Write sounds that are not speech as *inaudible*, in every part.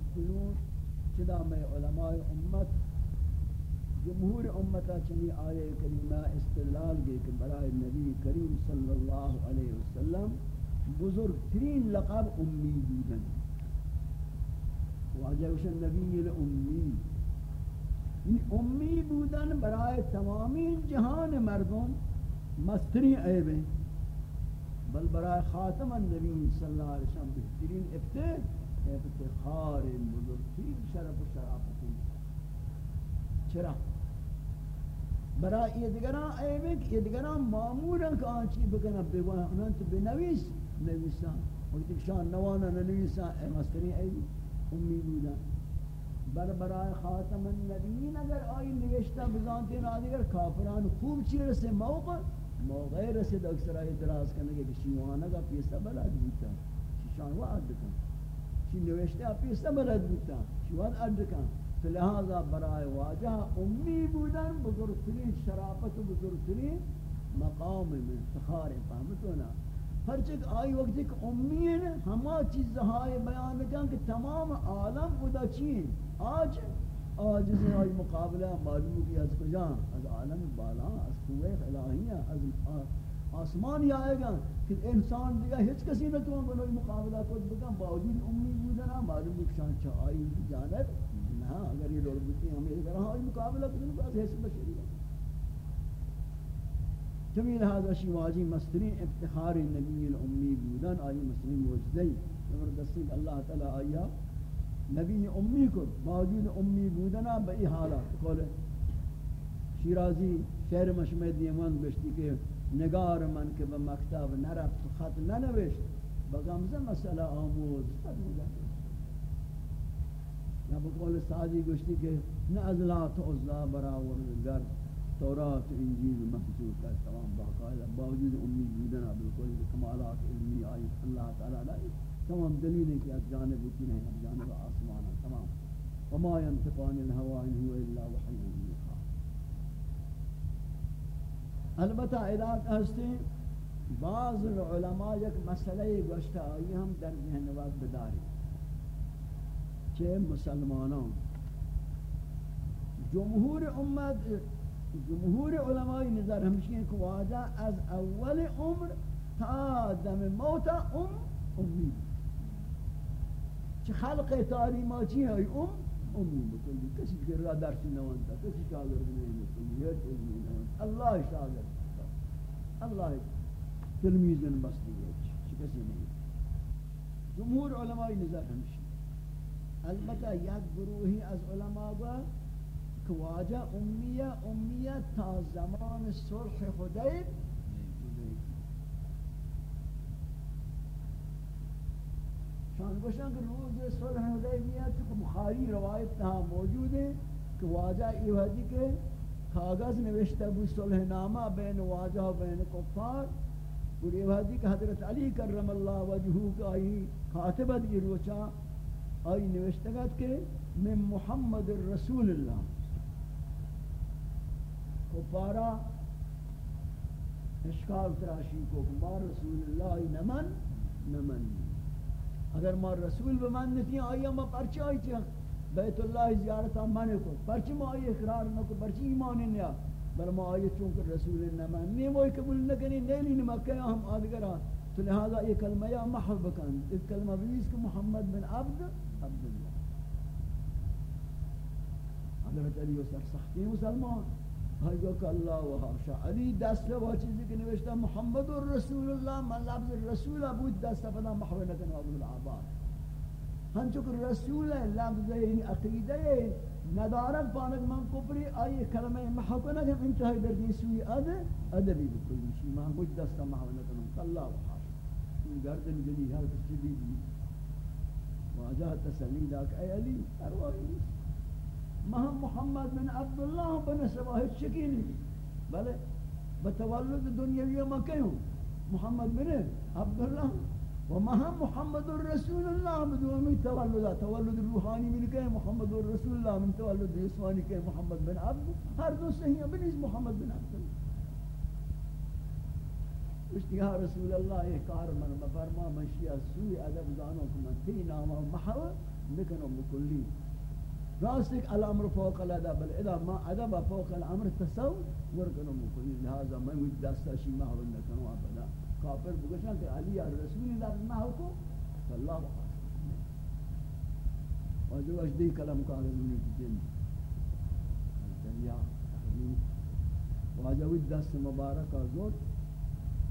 المفصلون چدا میں علماء امت، جمہور امتا چنی آیے کریمہ استدلال گے کہ برائے نبی کریم صلی اللہ علیہ وسلم بزرگ ترین لقب امی بودن واجہ وشن نبی الامی یعنی امی بودن برائے تمامی جہان مردم مستری عیب ہیں، بل برائے خاتم النبی صلی اللہ علیہ وسلم بہترین افتخار افتخار بزرگترین شرف و شرافتی چرا؟ برای یہ دیگران عیبیں کہ یہ دیگران آنچی بکنا بگونا انہاں تو بنویس نویسان وقتی شان نوانا نویسان اے مستری عیبی امی بودا بر برای خاتم النبیین اگر آئی نوشتا بزانتی نادگر کافران خوب چی رسے موقع موقع رسے اکثر اعتراض کرنے کے شیوانہ کا پیسہ بلد بوتا شیشان وعد کن شی نوشتا پیسہ بلد بوتا شیوان عد کن لہذا برائے واجہ امی بودن بزرگترین شرافت و بزرگترین مقام میں افتخار فهمتونا پرچک آئی وقت ایک امی ہے ہما چیز ہائے بیان کن کہ تمام عالم ادا چین؟ آج؟ آج سے آئی مقابلہ معلوم کی از کجا؟ از عالم بالا، از قوہ الہیہ از آسمان ہی آئے گا کہ انسان دیگا ہچ کسی نہ تو بنوی مقابلہ کو بکن، باوجود امی بودنا معلوم کی شان چاہ آئی جانب ہاں اگر یہ لوگ بوتی ہمیں اگر ہاں مقابلہ کرنے کو از حیث بشری ہے جمعی لہذا شی واجی مستری افتخار نبی الامی بودن، آئی مستری موجدی زبردستی کہ اللہ تعالی آیا، نبی امی کو باوجود امی بودنا بئی حالات قول شیرازی شہر مشمع دیمان گشتی کہ نگار من کہ بمکتب نرفت خط ننوشت بغمزه مسئلہ آموز خط نگار یا بقول سادی گوشتی کہ نہ ازلات و ازلا براور گر تورات انجیل محفوظ کر تمام باقاعدہ باوجود امی بودنا بالکل کمالات علمی آئی اللہ تعالی لائی تمام دلیل ہے کہ از جانب کی نہیں از جانب آسمان، تمام. وما ينطق عن الهوى ان هو الا وحي البتہ ادات ہستے بعض العلماء یک مسئلہ گوشتا آئی ہم در ذہن وقت بداری کہ مسلمانوں جمہور امت، جمہور علماء نظر ہمشی ہیں کہ واجہ از اول عمر تا دم موتا ام امی چھ خلق تعلیمہ چی ہے؟ ام امی بکلی کسی کہ را درسی نوانتا، کسی شاگرد نہیں بکلی یہ علمی نوانتا. اللہ شاگرد اللہ تلمیزن بس دیئے چھ کسی نہیں۔ جمہور علماء نظر ہمشی البتہ یک گروہی از علماء گا کہ واجہ امیہ امیہ تا زمان صلح حدیب شان گوشن کہ روز صلح حدیبیہ چکہ بخاری روایت تہا موجود ہے کہ واجہ ایوہدی کے کاغذ نوشتہ بو صلح نامہ بین واجہ و بین کفار اور ایوہدی کہ حضرت علی کرم اللہ وجہو کا آئی خاتبت یہ روچا آئی نوشتگت کہ من محمد رسول اللہ۔ کو اشکال تراشی کو ما رسول اللہ نمن نمن اگر ما رسول بمن نتی آئی ما پرچی آئی چی بیت اللہ زیارتا من کو پرچی ما آئی اقرار نکو پرچی ایمان نیا. بل ما آئی چونکہ رسول نمن نیم وہی قبول نکنی نیلی نمکہ ہم آدگرہ. تو لہذا یہ کلمہ یا محب کن ایک کلمہ بیس کہ محمد بن عبد، عبداللہ. حضرت علی و سر سختی مسلمان. بھائیو کہ اللہ و حاشا علی دست و چیزی کہ نوشتا محمد رسول اللہ من لفظ رسول بود، دست فدا محولتن ابو العباد ہنچو کہ رسول لفظ یعنی عقیدہ ندارت پانک من کپری آئی کلمہ محکو نکم انتہائی در دیسوی اد ادبی بکلی شی من کچھ دستا محولتن اللہ و حاشا گردن جلی ہر کسی بھی واجہ تسلی لاک اے علی اروائی مہم محمد بن عبداللہ بن سواہد شکیلی بلے بتولد دنیاوی ما کیوں محمد بن عبداللہ ومہم محمد الرسول اللہ بدومی تولد تولد روحانی من کہ محمد الرسول اللہ من تولد جسمانی کہ محمد بن عبد. ہر دو صحیح بنیز محمد بن عبداللہ اشتی یا رسول اللہ یہ کار من مفرما منشیہ سوی ادب زانو کمان تی ناما محو بکلی راست ایک الامر فوق الادب. بل اذا ما ادب فوق الامر تصور کنم بکلی لہذا میں وجد دستا شی محول نکنو ابدا. کافر بگشن کہ علی رسول اللہ محو کو اللہ واجب اجدی کلام کاغذ میں جن۔ دریا واجب دست مبارک ازود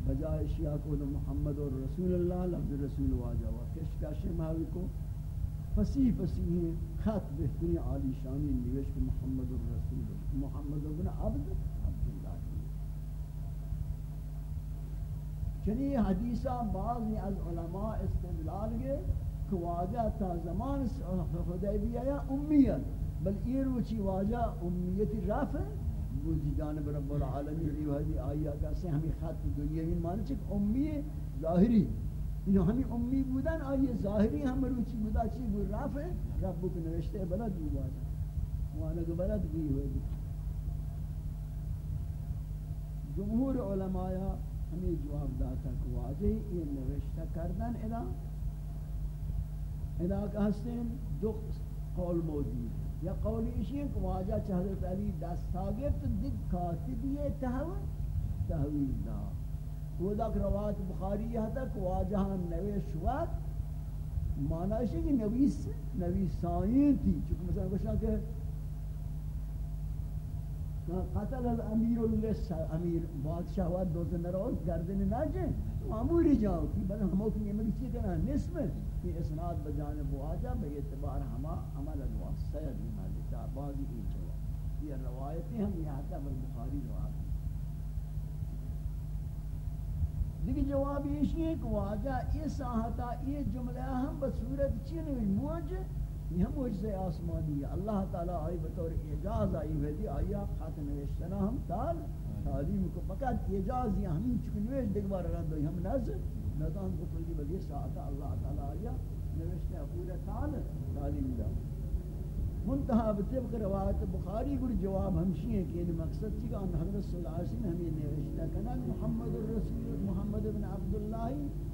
بجائے شیعہ کو محمد اور رسول اللہ، لفظ رسول واجہ و کشکش ماوی کو۔ فصیح فصیح خط بہترین عالی شانی نوشت محمد الرسول محمد ابن عبد عبداللہ چنی حدیثہ بعضی از علماء استدلال گئے کہ واجہ تا زمان حدیبیہ یا امیت، بل یہ روچی واجہ امیت رفع بودی جانب رب العالمین یہ ریوہدی آیا کسی ہمیں خط دنیا این معنی چک امی ظاہری۔ انہوں ہمیں امی بودن، آئی ظاہری ہم روچی بودا چی بود رفع، رب کو نوشتے بلد بھی واجہ۔ وانا کو بلد بھی ہوئی جمہور علماء ہمیں جواب داتا کہ واجہ یہ نوشتہ کردن ادا. ادا کہ ہستین دو قول موجود. یا قولی اشی ہے کہ واجہ چھ حضرت علی دستا گفت دک کاتبی تحویل. تحویل دا. وہ دک روایت بخاری ہے تک واجہ نویش وقت معنی ہے کہ نویس نویسائیں تھی چونکہ مثلا کچھ کہ قتل الامیر اللس امیر بادشاہ وقت دوزن رو گردن نہ جائیں معمولی جاؤ کی بل ہم کو یہ مری چیز کہنا نسب کی اسناد بجانب واجہ بے اعتبار ہما عمل الواسطہ دی مالک بعضی یہ جواب یہ روایتیں ہم یہاں تک بخاری روایت دیکھ جواب یہ ہے کہ واجہ اس ساحتا یہ جملہ ہم بصورت چین موجہ یہ ہم موجزہ آسمانی ہے اللہ تعالیٰ آئی بطور اعجاز آئی ہے دی آیا خط نوشتنا ہم تال تعلیم کو۔ فقط اجاز یہ ہمیں چکن نویش دیکھ بار رہا دوئی، ہم نظر نظام کو کلی بلی ساعتا اللہ تعالی آیا نوشتے پورا تعال تعلیم دا۔ منتہا بطبق روایت بخاری گر جواب ہمشی ہے کہ مقصد چکا ان حضرت صلی اللہ علیہ وسلم ہمیں نوشتا کنا۔ محمد الرسول، محمد بن عبداللہ،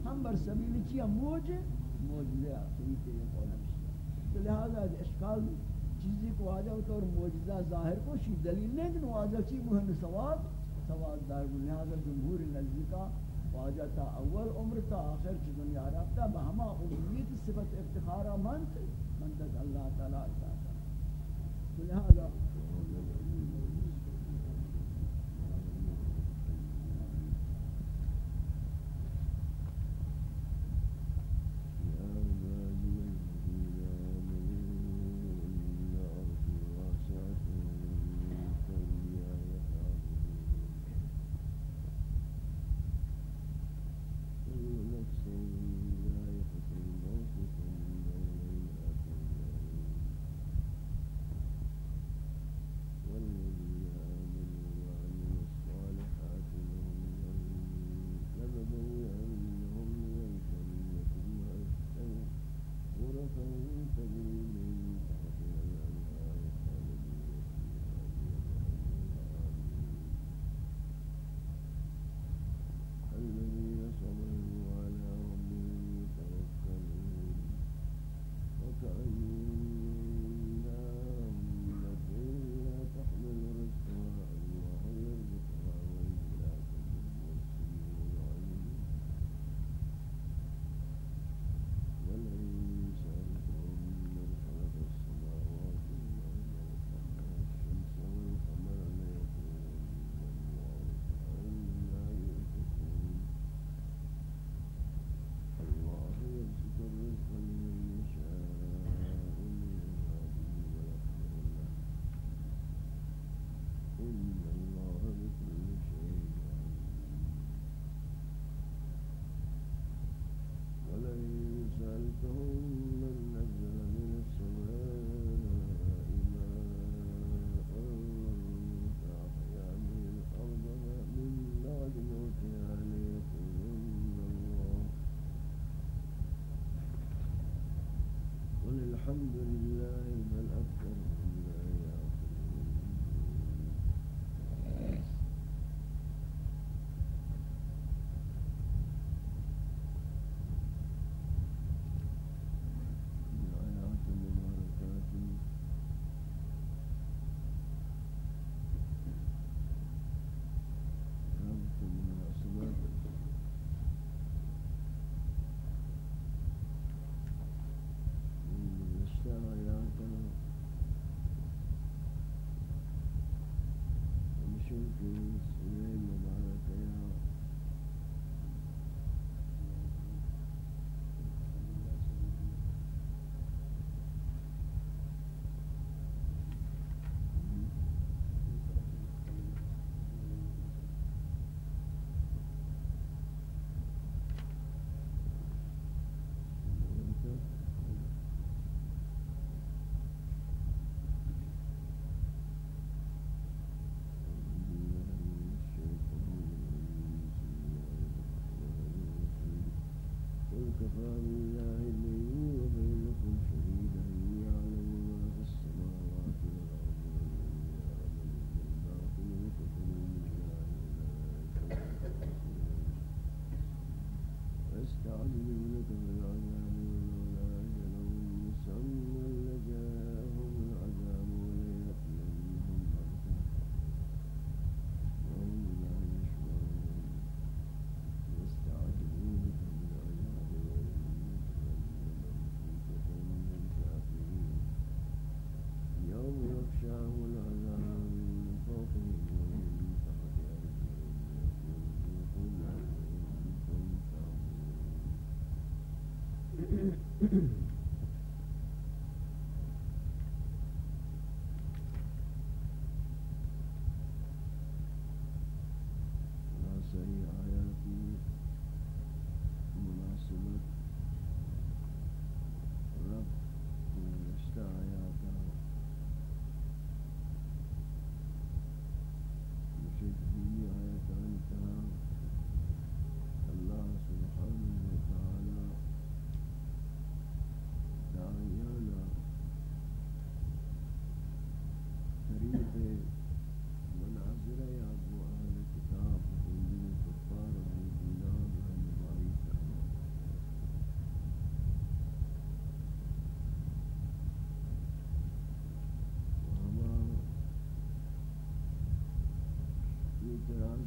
ہم بر سبیل چیا موج موج لیا صحیح کہ یہ قول۔ تو لہذا اشکال چیزی کو آجا طور موجزہ ظاہر کو شی دلیل نہیں کہ آجا چی مہم سواب سواد دار لہذا جمہور نزدی کا واجہ تا اول عمر تا آخر چی دنیا رفتا بہما امیت صفت افتخارا من تک اللہ تعالی اتاتا لہذا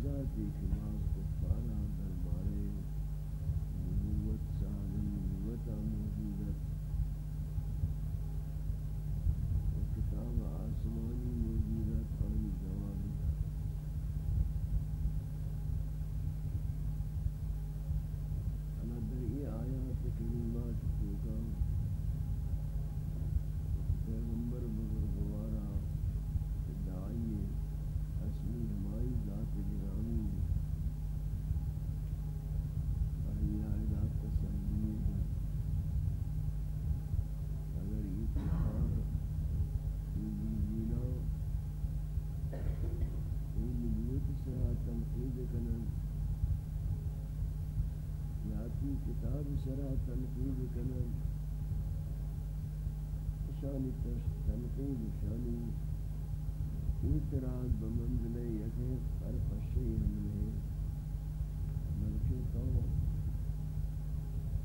Representatives from House کی کتاب سرا تنقید کنن شانی تنقید شانی اعتراض بمنزل یکی فرفشی ہمیں ملکی تو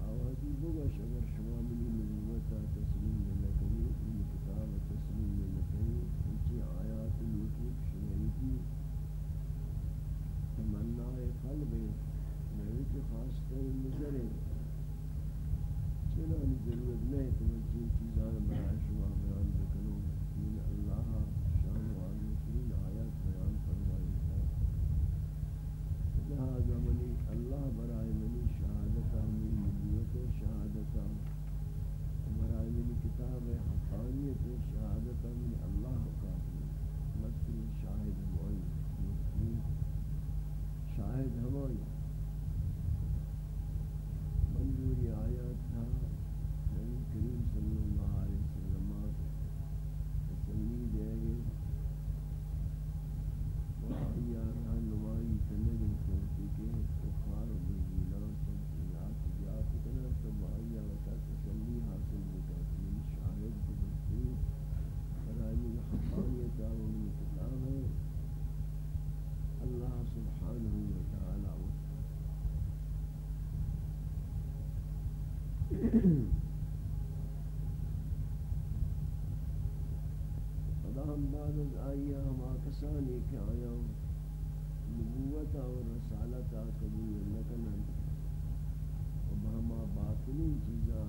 آوازی بگا شگر شما منی نبوتا تسلیم لکنی ان کتاب تسلیم لکنی انچی آیات لوٹی شنیتی تمنا قلب نویت خاص نظر چنانی ضرورت؟ نہیں تو میں چیز چیزان برای شما بیان بکنوں من اللہ شان و عظمترین آیات بیان فرمائی ہے لہذا منی اللہ برای منی شہادتا من نبوت شہادتا برای منی کتاب حقانیت شہادتا من اللہ کافی مستری شاہد ہمائی شاہد ہمائی ہم آئی ہم آکسانی کے آیا نبوت اور رسالت قبول لکنن و ہما باطنی چیزا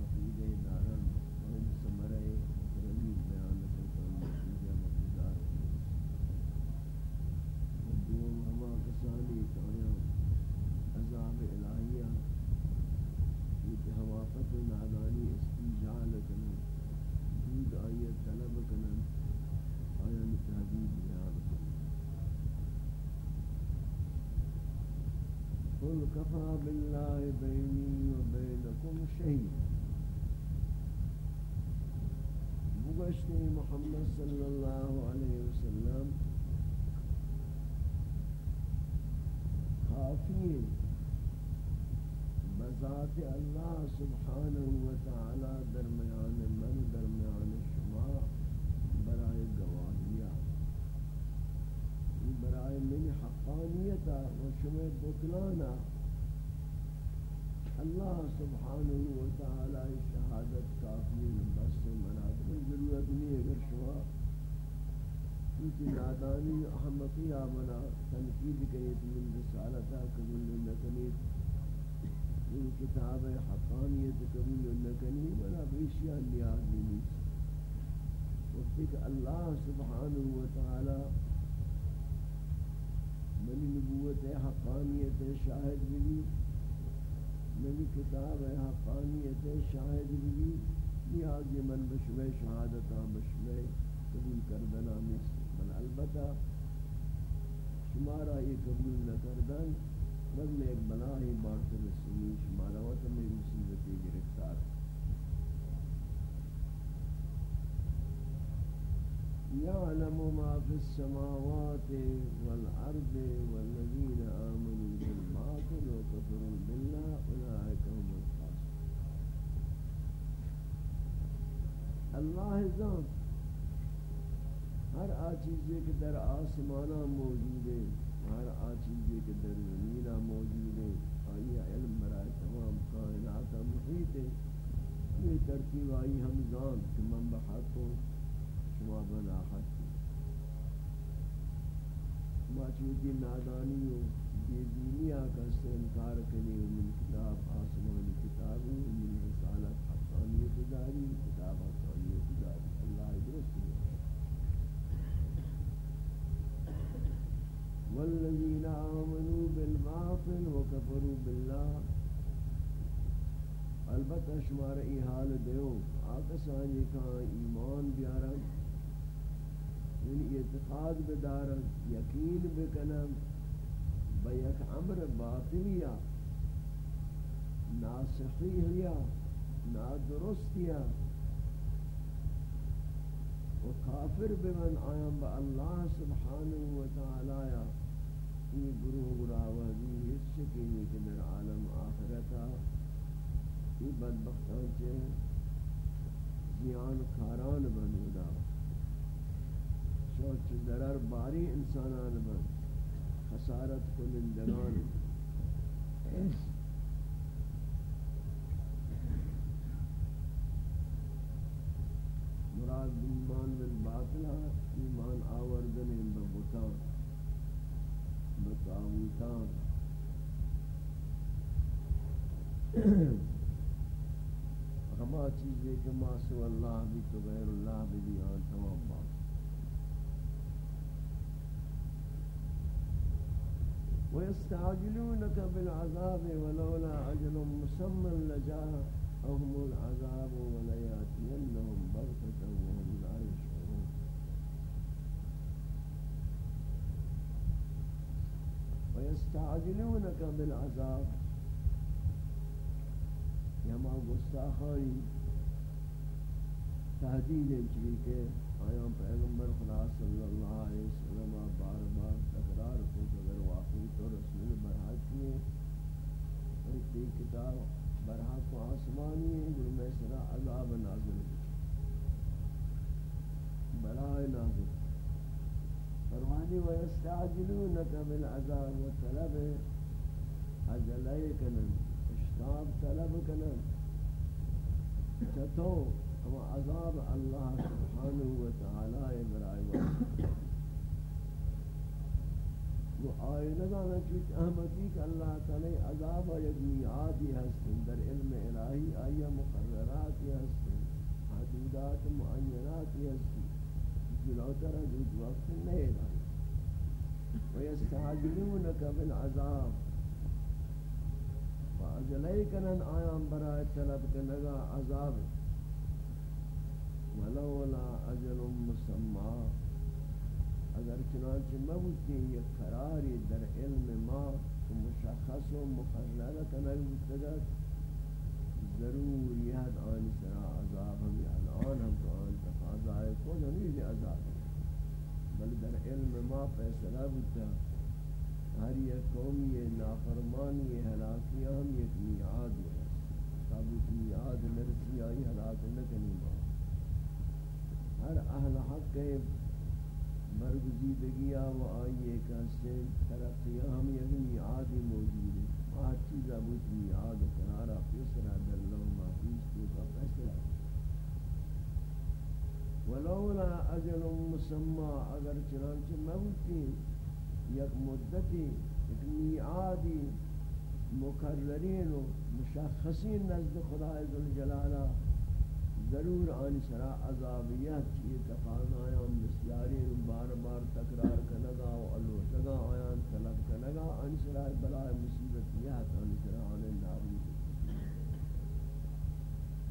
كفى بالله بيني وبينكم شيء. بغشتي محمد صلى الله عليه وسلم خافين بذات الله سبحانه وتعالى درميان من درميان الشماء برأي گواہیہ برأي من حقانية و بطلانه اللہ سبحانہ و تعالی شہادت کافی بس مناسب ضرورت نہیں اگر شما کیونکہ نادانی احمقی آمنا تنقید کنیت من رسالتا قبول نکنیت ان کتاب حقانیت قبول نکنیت ولا بیشیان نیاز نہیں وقتی کہ اللہ سبحانہ وتعالی منی نبوت حقانیت شاہد بھی نبی کتاب ہے ہاں، حقانیت شاہد بھی نیاز من بشمع شہادتا بشمع قبول کردنا نیست۔ بل البتہ شمارا یہ قبول نہ کردن رب میں ایک بلا ہی بارت رسولی شمارا و تمہیں مصیبتی گرفتار۔ يعلم ما في السماوات والأرض والذين آمنوا۔ بالباطل بالله أولئك هم الخاسرون الله ذات ہر آ چیزیں کہ در آسمانہ موجود ہے ہر آ چیزیں کہ در زمینہ موجود ہے آئی علم برائے تمام کائنات محیط ہے یہ ترتیب آئی ہم زان کہ من بحق کو شما بنا حق باچوکی نادانی و بیدینی آکا سے انکار کنی و من کتاب آسمانی کتابی و من رسالت حقانیت داری کتاب حقانیت داری اللہ درست والذین آمنوا بالباطل وکفروا باللہ۔ البتہ شمار ای حال دیو آکسانی کا ایمان بیارن۔ یعنی اعتقاد بدارن یقین بکنن با یک امر باطلیا ناسخیحیا نادرستیا و کافر بمن آیان با اللہ سبحانہ و تعالی یہ گروہ گراوہدی اس شکینی کہ در عالم آخرتا یہ بدبختان سے زیان کاران بنو داو چوچ ضرر باری انسانان من. خسارت کنندگان. مراد ایمان بالباطل ایمان آوردن ببتان بتاویتان ہما چیزیں کہ ما سو اللہ بھی تو غیر اللہ بھی آن تمام بات. ويستعجلونك بالعذاب ولولا أجل مسمى لجاءهم العذاب وليأتينهم بغتة وهم لا يشعرون. ويستعجلونك بالعذاب. يما گستاخانی تهدید چلی کہ آیا پیغمبر خدا صلی اللہ علیہ وسلم بار بار تکرار کو تو رسول برحق کیے اور ایک کتاب برحق کو آسمانی ہے جو میں سرا عذاب نازل بلائے نازل فرمانی ویستعجلونک بالعذاب و طلب عجلے کنن اشتاب طلب کنن چتو ہم عذاب اللہ سبحانہ و تعالی برائے وہ آئے نظانا چوچ احمدی کہ اللہ تعالی عذاب یک میعادی ہستن، در علم الہی آیا، مقرراتی ہستن حدودات معیناتی ہستن جلوتر از حدود وقت نہیں لائی ویستعجلونک بالعذاب فاجلی کنن آیام برائے طلب کنگا عذاب۔ ولولا اجل مسمى اگر چنانچہ موتی یہ قراری در علم ما تو مشخص و مقرر کنگ بتگت ضرور یہد آن سرا عذاب ہم الان ہم تو آن تقاضائے کو نمیدی عذاب بل در علم ما فیصلہ بتا ہر یک قومی نافرمانی ہلاکیاں ہم یک میعاد ہے ثابت میعاد مرسی آئی ہلاک نکنی ما ہر اہل حق کے برگزیدگی و آئیے کا سے ترقیہ ہم یعنی عادی موجود ہے۔ آج چیز ابوت میعاد و قرارا فیصلہ در لو محفوظ تو کا فیصلہ ولولا اجل مسمى، اگر چنانچہ موتی، یک مدتی، یک میعادی مکررین و مشخصین نزد خدا عزوجلالہ ضرور آن سرا عذابیت چیئے تقاض آیان بسیاری بار بار تکرار کنگا و اللہ تگا آیان طلب کنگا، آن سرا بلائے مصیبت یاد آن سرا آن نابی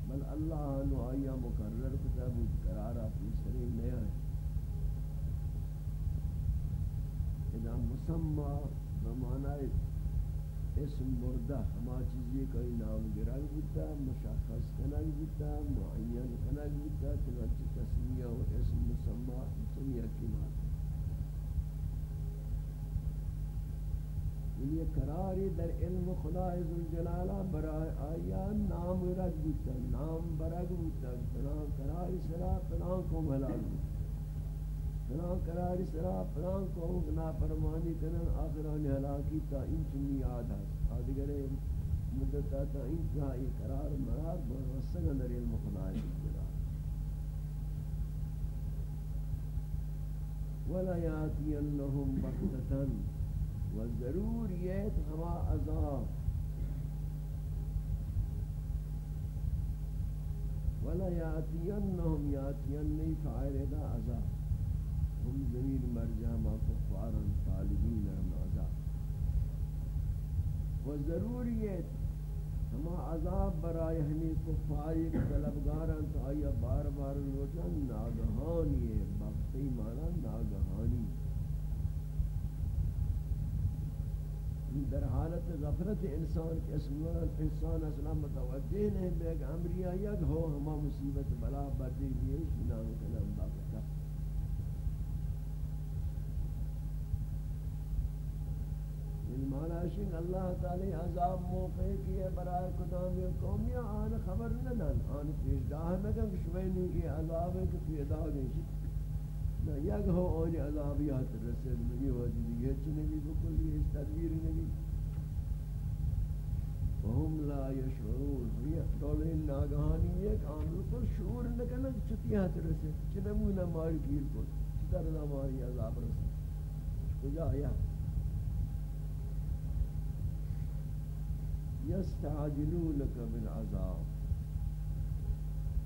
بل اللہ نو آیا مقرر کتا بود قرارا پیسرے نیا ہے. اذا مسمى بمعنى اسم مردہ ہما چیزی کوئی نام گرگ بودتا، مشخص کنگ بودتا، معین کنگ بودتا، چنانچہ تسمیہ و اسم مسمى مسمیہ کی بات یہ قراری در علم خدا عزالجلالہ برای آیا نام رگ بودتا، نام برگ بودتا قراری سرا، فلان کو ملال بودتا. فلان قراری سرا فلان کو نا فرمانی کنن آخران حلاکی تا این چنی یاد ہے آدھگرے مدتا تا این جائی قرار مرار بوسگا در علم خدای جلال ولا یاتینہم بغتتن وضروریت ہما عذاب. ولا یاتینہم یاتین فائل دا عذاب. ہم زمین مرجع ما کفارا طالبین رمضا و ضروریت ہما عذاب برای ہمیں کفاری طلبگاران تو آیا بار بار لوٹن ناگہانی ہے بختی مانا ناگہانی۔ در حالت غفلت انسان کے اسمان انسان اصلا متوجہ نہیں بے کہ امری آیا کہ ہو، ہما مصیبت بلا بردی بھی ہے نام کنم باقتا یعنی مانا شن اللہ تعالی عذاب موقع کیے برائے کدام قومی آن خبر نہ ندن، آن پیشگاہ نکن کہ شوینی کی عذاب ہے کہ پیدا گئی نہ یک ہو آنی عذابیات رسل نبی وجہ دیگه چی نبی بکلی، اس تدبیر نبی۔ وهم لا يشعرون یہ دولین ناگہانی ایک آن بلکل شعور نکنن کہ چتیات رسل چنمونا ماری گیر کو چتر ماری عذاب رسل کجا آیا يستعجلونك بالعذاب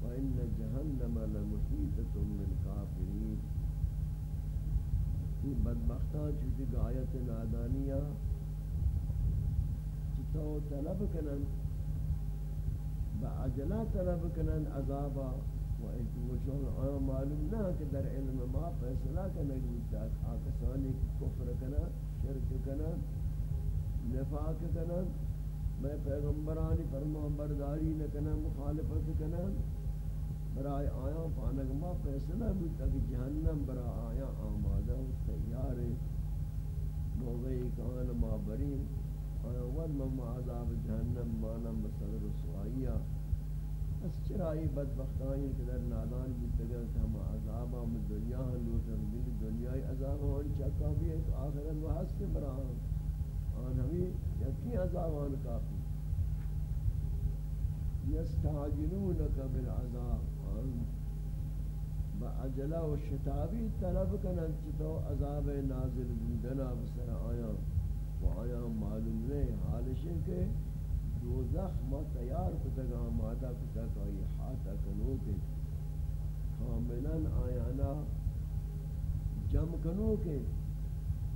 وإن جهنم لمحيطة بالكافرين یہ بدبختان چوتی گایت نادانیہ چتو طلب کنن بعجلہ طلب کنن عذابا و ایتوشون آیا معلوم نہ کہ در علم ما فیصلہ کنن گوتا آکسانی کفر کنن، شرک کنن، نفاق کنن میں پیغمبرانی فرمان برداری نہ کنا، مخالفت کنا برای آیا پانک ما فیصلہ بودتا کہ جہنم برا آیا آمادہ و تیار موقعی کان ما بریم۔ آیا ود مما عذاب جہنم مانا بصدر و اس چرائی بدبختانی کہ نادان بودتا کہ ہم عذابا میں دنیا ہم لوٹن دل دنیای عذاب ہون چکا بھی ایک آخرت و کے برا آن. ہمیں یکی عذابان کافی. یستعجلونک بالعذاب. با عجلہ و شتابی طلب کنن چتو عذاب نازل بودنا بسر آیا. و آیا معلوم نہیں حالش ہے کہ دوزخ ما تیار کتگا مادہ کتگا یہ حاتا کنو کے کاملا آیانا جم کنو کے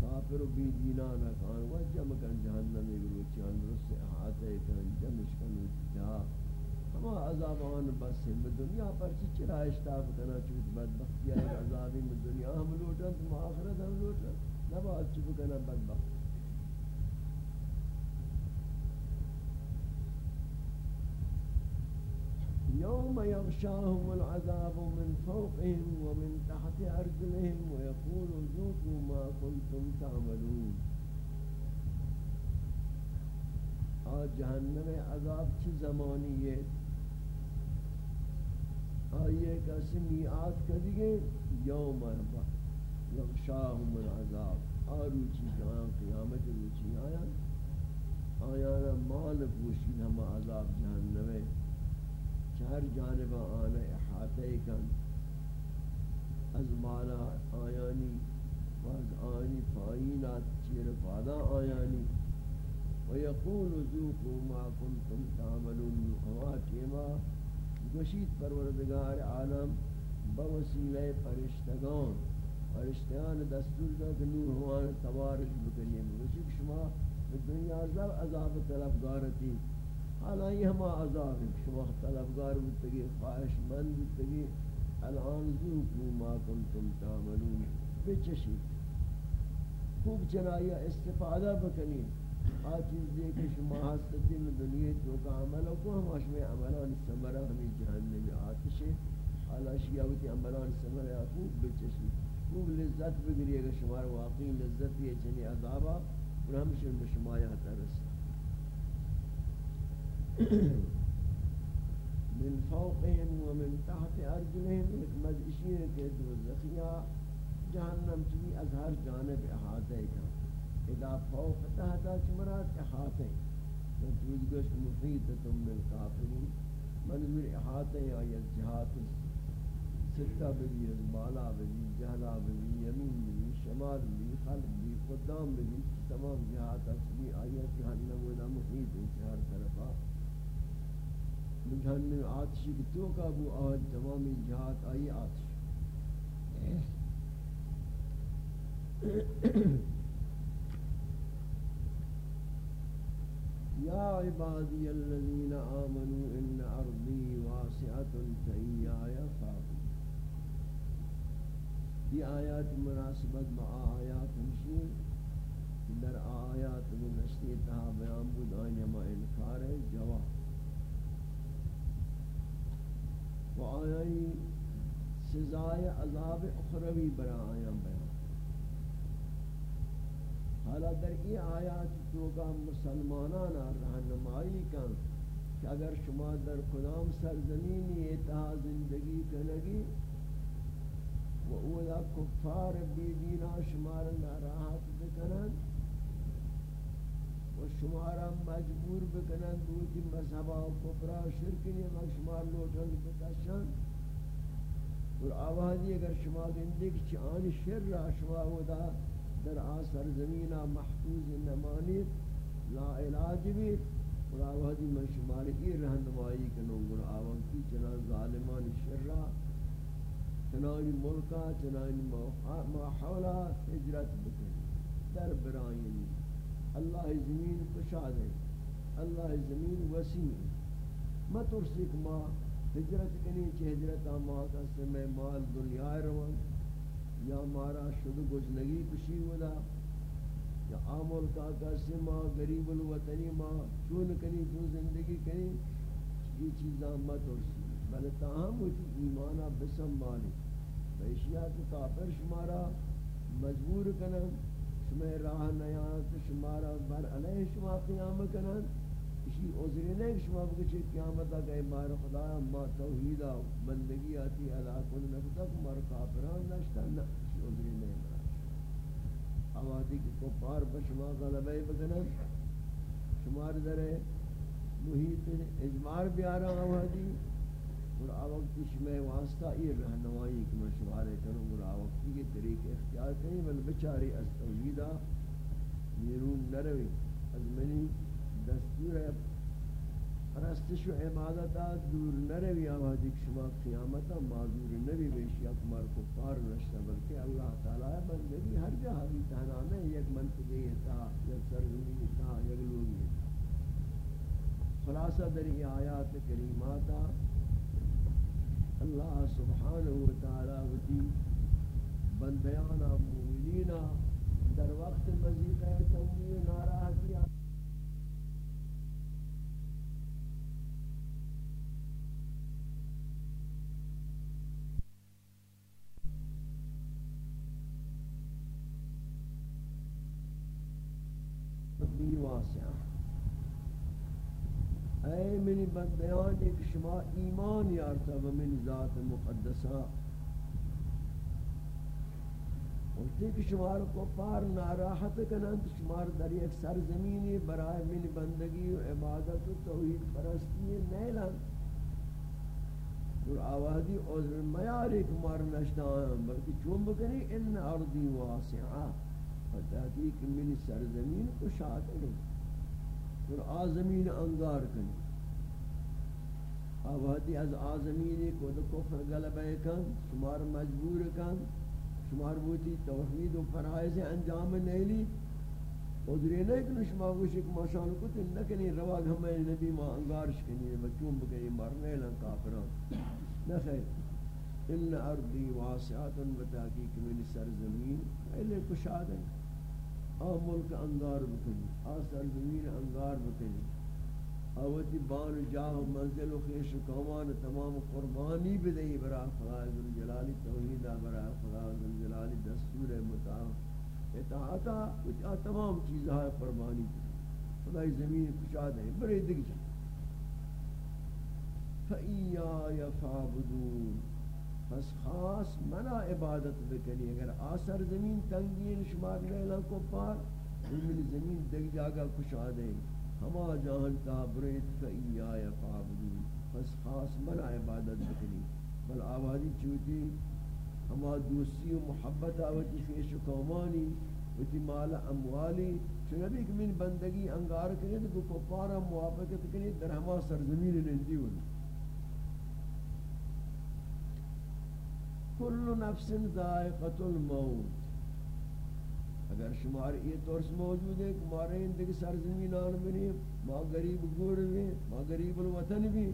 کافر و بی دینان کان و جمع کن جہنم گروچیان رس احاطے کن جمش کن جا. ہما عذاب آن بس ہے دنیا پر چی چرا اشتاف کنا چوت بدبختی ہے عذابی دنیا ہم لوٹن تم آخرت ہم لوٹن. نبا چپ کنا بدبختی. يوم يغشاهم العذاب من فوقهم ومن تحت أرجلهم ويقول ذوقوا ما كنتم تعملون. آج جہنم عذاب چی زمانی ہے؟ آئیے کسی میعاد کدیگے یوم اربا یغشاهم العذاب آروچی جہاں قیامت روچی آیا آیا مال پوشید ہم عذاب جہنم ہے؟ چہر جانب آن احاطہ کن. از مالا آیانی و آنی پایینات چیر فادا آیانی. و یقول ذوقوا ما کنتم تعملون. ہوا چیما گشید پروردگار عالم بوسیلہ پرشتگان پرشتگان دستور دا کہ نور ہوان تبارش بکنیم. گشید شما دنیا زب عذاب طلب گارتی حالا یہ ہما عذاب ہے شما طلبگار بتگی خواہش مند بتگی الان ذوقوا ما کنتم تعملون. بچشید. خوب چنایا استفادہ بکنی آ چیز دے کہ شما ہستی میں دنیا تو کا عمل کو ہم اش عملان ثمرہ ہمیں جہنم آتش ہے حالا شیاوتی عملان ثمرہ خوب بچشید. خوب لذت بگیری اگر شما واقعی لذت یہ چنی عذابہ اور ہمشن بشما یا ترس من فوقهم ومن تحت ارجلهم ایک مدعشی ہے کہ دوزخیہ جہنم چلی از ہر جانب احاطہ کا اذا فوق تحت چمرات احاطہ وجود گوشت محیطتم بالکافرین منظور احاطہ یا جہات ستہ بگی از بالا بگی جہلا بگی یمین بگی شمال بگی خلق بگی قدام بگی تمام جہات اچھی آیت جہنم ودا محیط ہے ہر طرفہ۔ جہنم آتشی کی تو کا بو آج تمامی جہات آئی آتش۔ یا عبادی الذین آمنوا ان ارضی واسعت فإیایا فابو یہ آیات مناسبت با آیات ہمشی در آیات گزشتی تہا بیان بود آئین ما انکار جواب۔ و آیائی سزائے عذاب اخروی برا آیاں بیان. حالا در ای آیات تو کا مسلمانان رہنمائی کن کہ اگر شما در کدام سرزمینی اتحا زندگی کنگی و اولا کفار بی دینا شمار ناراحت بکنن و شمارا مجبور بکنن بوتی مذہبا و کفرا و شرکنی و شمار لوٹن بکشن اور آوازی اگر شما گندگ چی آن شر را شما ہودا در آسر زمینہ محفوظ نمانید، لا علاج بھی اور آوازی من شمار کی رہنمائی کنوں اور آوان کی چنان ظالمان شر را چنانی ملکا چنانی محولا حجرت بکنی در برائنی اللہ زمین کشاد ہے، اللہ زمین وسیع ہے۔ ترسک ما، ہجرت کنی چھ ہجرت ما کس میں مال دنیا روان، یا مارا شد گزنگی کشی ودا، یا عامل کا کس ما، غریب الوطنی ما، چون کنی چون زندگی کنی، یہ چیزاں مت ترسی بل تاہم ہوتی ایمانہ بسم مالی۔ بیشیات کافر شمارا، مجبور کنن شما راہ نیات شمارا بر علیہ شما قیام کنن۔ اسی عذر نہیں شما بکچے قیامت آگئے مار خدا، ما توحیدہ بندگی آتی علا کن نفتک مار کافران نشتا نا اسی عذر نہیں مرا۔ آوازی کی کفار پر شما غلبہ بکنن۔ شمار در محیط اجمار بیارا آوازی۔ اور آوقتی شمع واسطہ یہ رہنمائی کہ میں شمارے کروں اور آوقتی کے طریقے اختیار کریں، بل بچاری از توحیدہ نیرون نروی از منی دستور پرستش و عبادتا دور نروی آوازی کہ شما قیامتا معذور نبی بیشی اکمار کفار نشتا بلکہ اللہ تعالی بندگی ہر جہاں بھی تہنانے یک منطقی تا، یک سرزمین تا، یک لوگی خلاصہ در یہ آیات کریماتا اللہ سبحانہ و تعالی وتی بندیانا مومنینا در وقت مزیقہ تنگی ناراحتی؟ واسعہ اے منی بندیان ایک شما ایمان یارتا و من ذات مقدسہ ہاں۔ وقتی کہ شمار کو پار ناراحت کنن تو شمار در ایک سرزمینی برای من بندگی و عبادت و توحید پرستی نیلن اور آوازی عذر میاری کمار نشتان بلکہ چون بکنی ان ارضی واسعہ و تحقیق من سرزمین کو کشاد ہے اور آزمین انگار کنی آوادی از آزمینی کو دو کفر غلبہ کن، شمار مجبور کن۔ شمار بوتی توحید و فرائض انجام نیلی۔ ادری نہیں کہ شما گوشی کہ ماشان کو تن نکنی رواگ ہمیں نبی ما انگارش کنی بچوں بکنی مرنے لن کافران۔ نخیر ان ارضی واسعات بتحقیق من سرزمین ایلے کشاد ہے آ ملک انگار بکنی آ سرزمین انگار بکنی آوتی بان جاہ و منزل و خیش و کامان تمام قربانی بدئی برا خدا ذوالجلالی توحیدہ برا خدا ذوالجلالی دستور متعاق اطاعتا کچھ تمام چیزیں قربانی خدای زمین کشاد ہے بڑے دگ جا فَإِيَّا يَفَعْبُدُونَ پس خاص منا عبادت بکنی اگر آسر زمین تنگین شمار لیلہ کو پار زمین زمین دگ جاگا کشاد ہے ہما جہاں تابریت فَإِيَّا يَفَعْبُدُونَ پس خاص منا عبادت بکنی بل آبادی چوتی، ہما دوستی و محبت آوتی خیش و قومانی وتی مال اموالی۔ چنبی کہ من بندگی انگار کرے، تو کفارا موافقت کرے، در ہما سرزمین نندی ہوں کل نفس ذائقت الموت۔ اگر شمار یہ طرس موجود ہے کہ مارے اندگی سرزمین آن بنی ما غریب گور بھی ما غریب الوطن بھی۔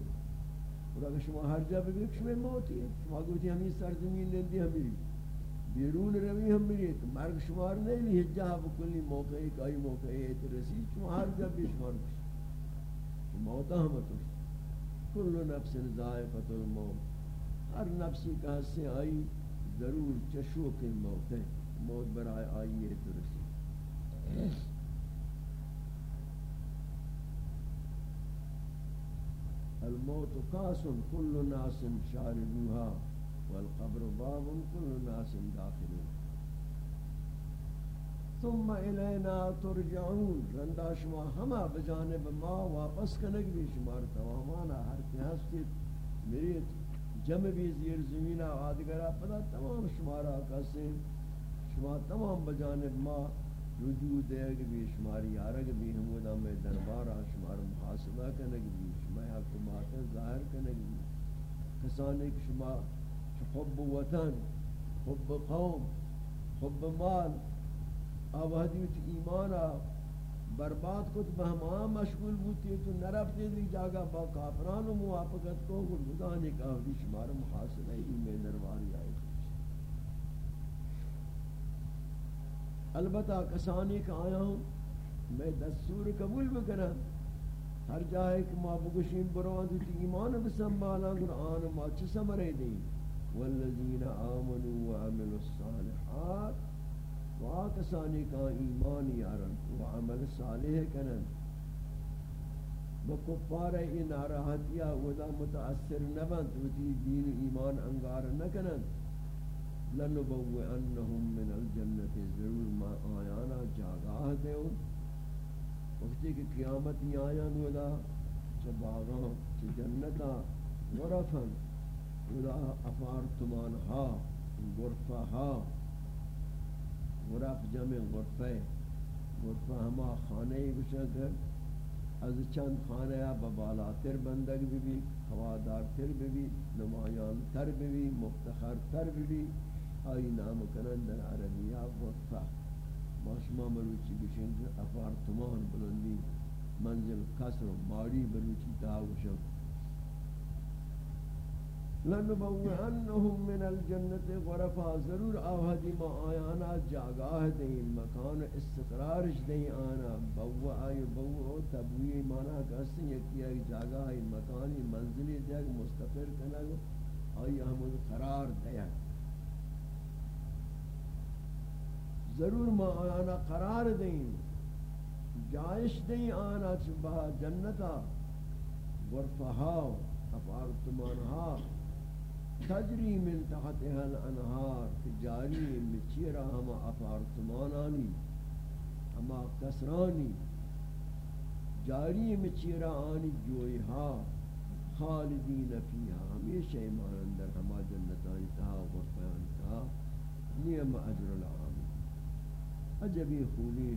اور اگر شما ہر جا بھی شما موتی ہے شما گوتی ہمیں سرزمین لندی ہمیں۔ بیرون روی ہم بھی تو مرگ شمار نہیں لی ہجا بکلی موقع ایک آئی موقع ایک رسی شما ہر جا بھی شمار کشی موتا ہم تو کل نفس ذائقت الموت۔ ہر نفسی کا حصے آئی ضرور چشو کے موت ہے موت برائے آئی ہے تو رسی الموت قاس كل ناس شاربوها والقبر باب كل ناس داخلون ثم الينا ترجعون۔ رندا شما ہما بجانب ما واپس کنگ بھی شمار تمامانا ہر تیاستی میری جمع بھی زیر زمینہ آدگرہ پدا تمام شمارا کسے شما تمام بجانب ما رجوع دے گی بھی شماری یارگ بھی ہمودا میں دربارہ، شمار محاسبہ کنگ بھی شما حکومات ظاہر کنگ بھی کسانے کی شما حب وطن، حب قوم، حب مال آوہدیت ایمانا برباد کت بہما مشغول بوتی تو نرفتے دی جاگا با کافران و موافقت کو گردانے کا ہوئی شمار محاسبہ ہی میں درباری آئے البتہ کسانی کا آیا ہوں، میں دستور قبول بکنا ہر جائے کہ ما بگشین بروان دیتی، ایمان بسنبالا قرآن ما چھ سمرے دیں والذین آمنوا وعملوا الصالحات وہاں کا ایمان یارن و عمل صالح کنن. و کفار این ناراحتیا ودا متأثر نبند و دین ایمان انگار نکنن لنبوئنهم من الجنت ضرور ما آیانا جاگاہ دیو وقتی کہ قیامت آیان ودا چباغاں چ جنتا غرفن ودا افارتمانها غرفها غرف جمع غرفہ غرفہ ہما خانے گشک از چند خانه ببالا تر بندگ بھی ہوادار تر بھی نمایان تر بھی مفتخر تر بھی آئی نام کنن در عربیہ غرفہ ماشما مروچی بشن اپارتمان بلندی، منزل قصر ماری بروچی تاوشم لنبوعنهم من الجنت غرفا، ضرور آوہدی ما آیانا جاگاہ دیں، مکان استقرارش دیں آنا بو آئی بو تبوی مانا کسی یکی ایک جاگاہ مکانی منزلی دیں مستقر کنگ، آئی ہم قرار دیں ضرور ما آنا قرار دیں، جائش دیں آنا چبا جنتا غرفہا اپارتمانہا تجری من تحتها الانہار جاری مچیرا ہما اپارتمانانی ہما کسرانی. جاری مچیرا آنی جوئیہا خالدین فیہا ہمیشہ ایمان اندر ہما جنتانی تہا غرفہانی تہا نیم اجر العام عجبی خوبی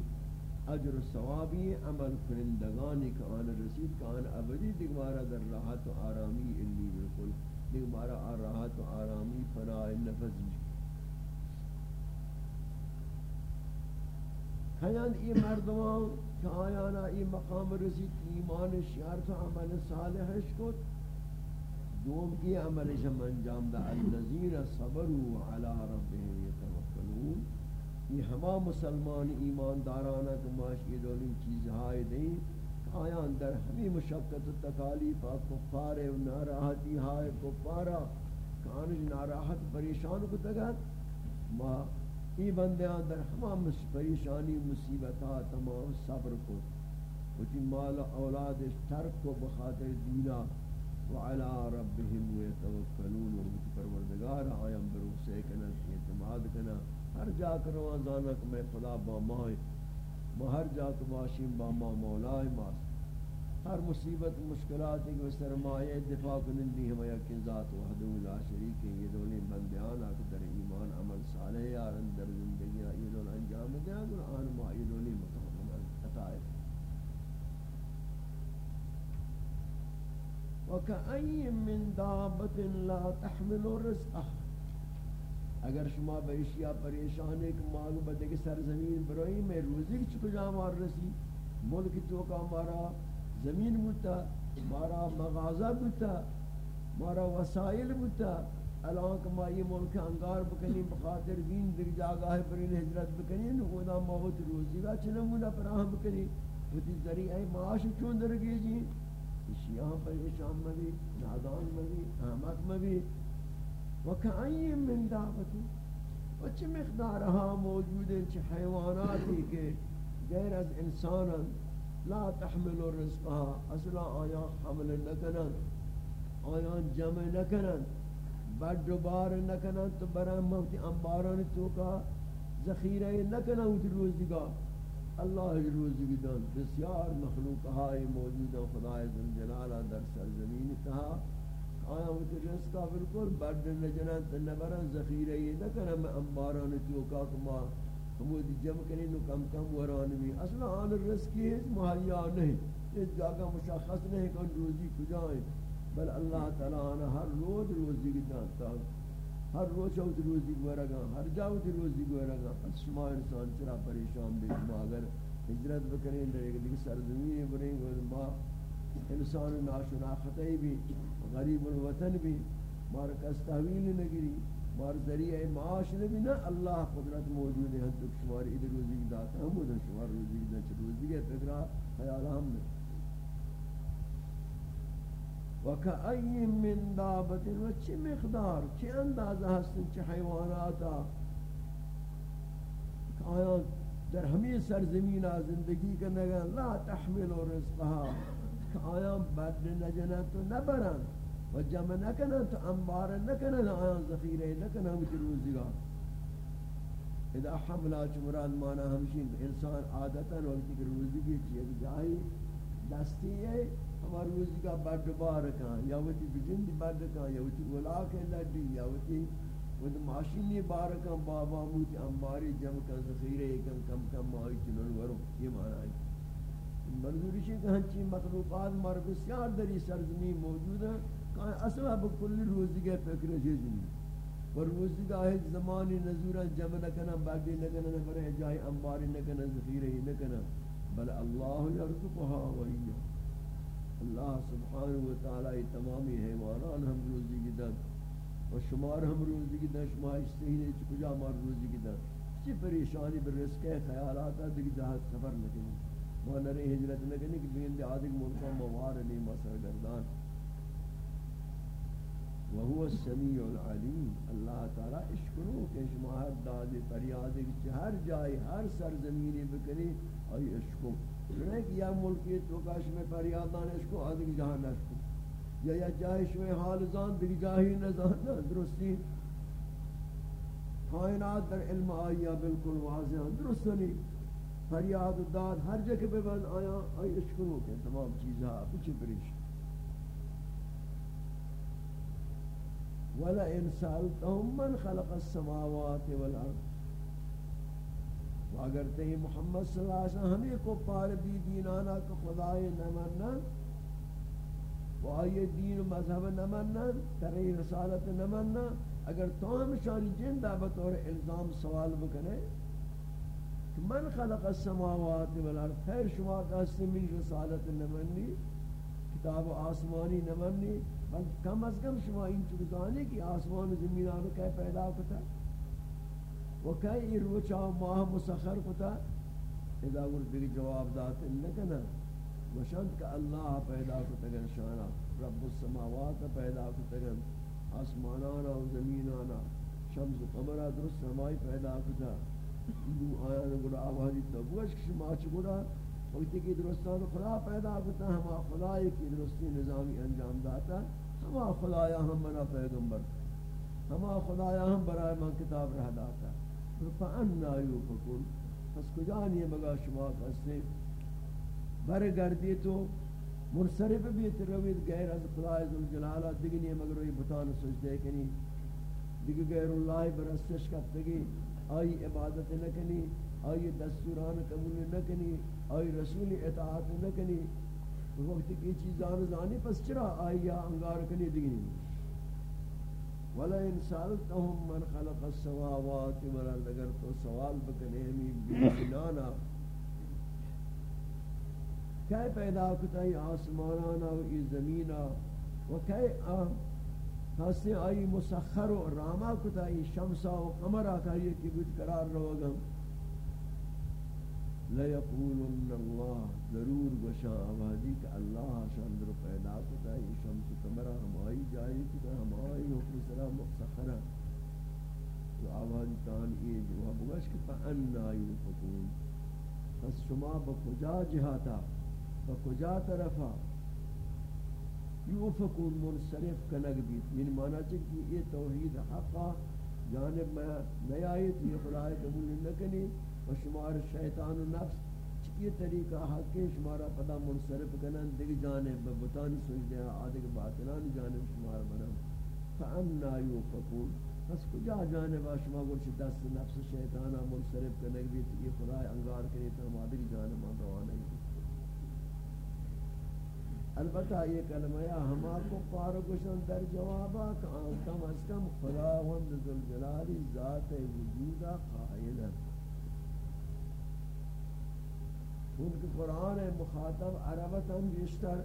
اجر ثوابی عمل کنندگانی که آن رسید که آن ابدی دیگه مارا در راحت و آرامی اللی بالکل دیگه مارا راحت و آرامی پناه نفذ ہیان ای مردمان کہ آیانا ای مقام رسید ایمان شیارت و عمل صالحش کت دوم ای عمل شم انجام دا الذین صبروا علی ربهم یتوکلون۔ یہ ہما مسلمان ایمان دارانا کہ ماش یہ دولین چیز ہائے دیں آیان در ہمی مشقت و تکالیف کفار و ناراحتی ہائے کفارا کانج ناراحت، پریشان کو تگت ما ای بندیاں در ہمام پریشانی مصیبتہ تمام صبر کو۔ وچی مال اولاد ترک کو بخاطر دینا۔ وعلى ربهم ويتوکلون وچی پروردگار آیام برو سیکنن اعتماد کنا۔ ہر جا کروان زانک میں خدا با ماہ ما ہر جا کباشیم با ما مولای ماست. ہر مصیبت مشکلات ایک سرمایہ دفاع کنندی ہم یقین ذات وحدہ لا شریک ہے یہ دولیں بندیان آکھ در ایمان عمل صالح یارن در زندگی یہ دول انجام دیا گل آن ما یہ دولیں متحکم قطائف وَكَأَيٍّ مِّن دَابَةٍ لَا تَحْمِلُ رِزْقَهَا اگر شما به بیشیا پریشان ایک مال بدے کہ سرزمین بروئی میں روزی کی چکو جا مار رسی؟ ملک تو کا مارا زمین بوتا مارا مغازہ بوتا مارا وسائل بوتا الان کہ ما یہ ملک انگار بکنی بخاطر دین در جاگاہ پر ان حجرت بکنی خدا موت روزی گا چنمونہ فراہم بکنی؟ وتی ذریعہ معاش چون در گئی جی یہاں پر شام مبی، نادان مبی، احمد مبی وکعی من دعوتی وچی مقدارها موجود ہیں چھ حیواناتی کے غیر از انسانا لا تحمل رزقها اصلا آیا حمل نکنن آیا جمع نکنن بد بار نکنن، تو برای موتی انباران تو کا ذخیرہ نکنن اوت روزگار. اللہ روزگی دان بسیار مخلوق ہائی موجود ہیں، خدای ذوالجلالہ در سرزمین تہا آیا اوت رزقا بالکل بد نجنن نبرن ذخیرہ نکنن انباران تو کا کما ہمود جمع کریں نو کم کم وران بھی اصلا آن رزقی ہے مہیا نہیں اس جگہ مشخص نہیں کہ روزی کجائیں بل اللہ تعالی آنا ہر روز روزی کی دانتا ہر روز چوت روزی کو رگا ہر جاوت روزی کو رگا پس شما انسان چرا پریشان بھی اگر ہجرت بکریں در ایک دیکھ سرزمین بریں گے ما انسان ناشناختی بھی، غریب الوطن بھی مارکس تحویل نگری، مار ذریعہ معاش نبی نہ اللہ قدرت موجود ہے تو شمار ادھر روزی کی داتا ہم ادھر شمار روزی کی داتا روزی کے فکرہ خیال ہم نے وَكَأَيٍّ مِّن دَابَةٍ وَچِ مقدار، چی اندازہ ہستن چی حیواناتا آیا در ہمیں سرزمین زندگی کرنگا لا تحمل رزقها آیا بد نجنت نبرن و جمع نکنن تو انبار نکنن آیان ذخیره نکنن وچ روزگار؟ اذا حملہ چمران مانا ہمشین انسان عادتا وقتی کہ روزگی چیئے جاہی دستی ہے ہمار روزی کا بڑھ بار کان، یا وتی بجند بڑھ کان، یا وتی اولا کے لڈی، یا وتی ود ماشینی بار کان، بابا موتی انباری جمع کان ذخیرے کم کم کم مائی چنن ورو یہ مانا ہے۔ منظوری ہے کہ ہنچی مخلوقات مار بسیار دری سرزمین موجود ہیں اصلا بکل روزی کے فکر جیزنی اور روزی کا ہے زمانی نزورا جمع نکنا باقی نکنا نبرے جائے انباری نکنا ذخیرہ نکنا بل اللہ یرزقها وہی اللہ سبحانہ وتعالی تمامی حیوانان ہم روزی کی دن و شمار ہم روزی کی دن شما اشتہی کجا مار روزی کی دن چی پریشانی، بر رزق خیالات ہے دیکھ جہاز سفر نکنی وہ نرے ہجرت نکنی کہ بین دی آدھگ ملکہ موار نہیں مسر گردان وهو السميع العليم اللہ تعالی اشکرو کہ شما داد فریاد کہ ہر جائے ہر سرزمین بکنی ای اشکو نہیں کہ یا ملکی تو کاش میں فریادان اشکو آدھگ جہاں نشکو یا یا جائے شوئے حال زان دیکھ جاہی نزان درستی کائنات در علم آیا بالکل واضح درستنی فریاد داد ہر جگہ پہ بند آیا ای اشکرو کہ تمام چیزیں کچھ پریش ولا ان سالتهم من خلق السماوات والارض اگر تے محمد صلی اللہ علیہ وسلم ہمیں کو پار بھی دینانا کہ خدای نہ ماننا و آئیے دین و مذہب نہ ترہی رسالت نہ اگر تو ہم شانی جن دعوت اور الزام سوال بکنے من خلق السماوات والارض؟ خیر شما دست من رسالت نمانی، کتاب آسمانی نمانی، بل کم از کم شما این چکتانی کہ آسمان و زمین آنو کئی پیدا کتا؟ و کئی روچا ماہ مسخر کتا؟ اذا قلت بھی جواب دات لکنا وشند کہ اللہ پیدا کتا گن شانا، رب السماوات پیدا کتا گن، آسمانانا و زمینانا، شمس و قمرہ درست ہمائی پیدا کتا. دو آیا گڑا آوازی تو گوش کش ماچ گڑا وقتی کی درستان خدا پیدا کرتا ہما خدای کی درستی نظامی انجام داتا ہما خدایا ہم بنا پیغمبر ہما خدایا ہم برای من کتاب رہ داتا فَأَنَّا يُوفَكُونَ پس کجا کجانی مگا شما کسے برگردی تو منصرف بھی تروید غیر از خدای ذوالجلالہ دگنی مگر یہ بتان سجدے کنی دیگر غیر اللہ برستش کفتگی آئی عبادت نکنی آئی دستوران قبول نکنی آئی رسول اطاعت نکنی وقت کی چیزان زانی پس چرا آئی یا انگار کنی دیگنی وَلَئِنْ سَأَلْتَهُمْ مَنْ خَلَقَ السَّمَاوَاتِ وَلَا اگر تو سوال بکنے ہمیں بیسنانا کئی پیدا کتا ہی آسمانانا و ای زمینا و کئی آم ہستے آئی مسخر و راما کتا، ای شمسا و قمرا کہیے کہ بود قرار رہو گا لیقولن اللہ، ضرور گشا آوازی کہ اللہ شاندر پیدا کتا، ای شمس و قمرا ہمائی جائی کتا ہمائی حکم سرا مسخرا تو آوازی تان ای جواب گوش کہ فأنا یوفقون پس شما بکجا جہاتا، بکجا طرفا یوفقون منصرف کنگ بیت. یعنی مانا چاہے کہ یہ توحید حقا جانب میں نیایت، یہ خدای قبول نکنی و شمار شیطان و نفس. یہ طریقہ حق ہے شمارا پدا منصرف کنن دیکھ جانب بطانی سوچ دیا آدھے کے باطنان جانب شمار بنا فَأَنَّا يُوفَقُونَ پس کجا جانب شما گوش دست نفس شیطانا منصرف کنگ بیت، یہ خدای انگار کنی، تو ہم آدھے جانب آدھوانا ہی البتہ یہ کلمہ یا ہما کو پارگوشن در جوابا کہ کم از کم خداوند ذوالجلالی ذات وجودہ قائل ہے۔ چونکہ قرآن مخاطب عربتاً بیشتر،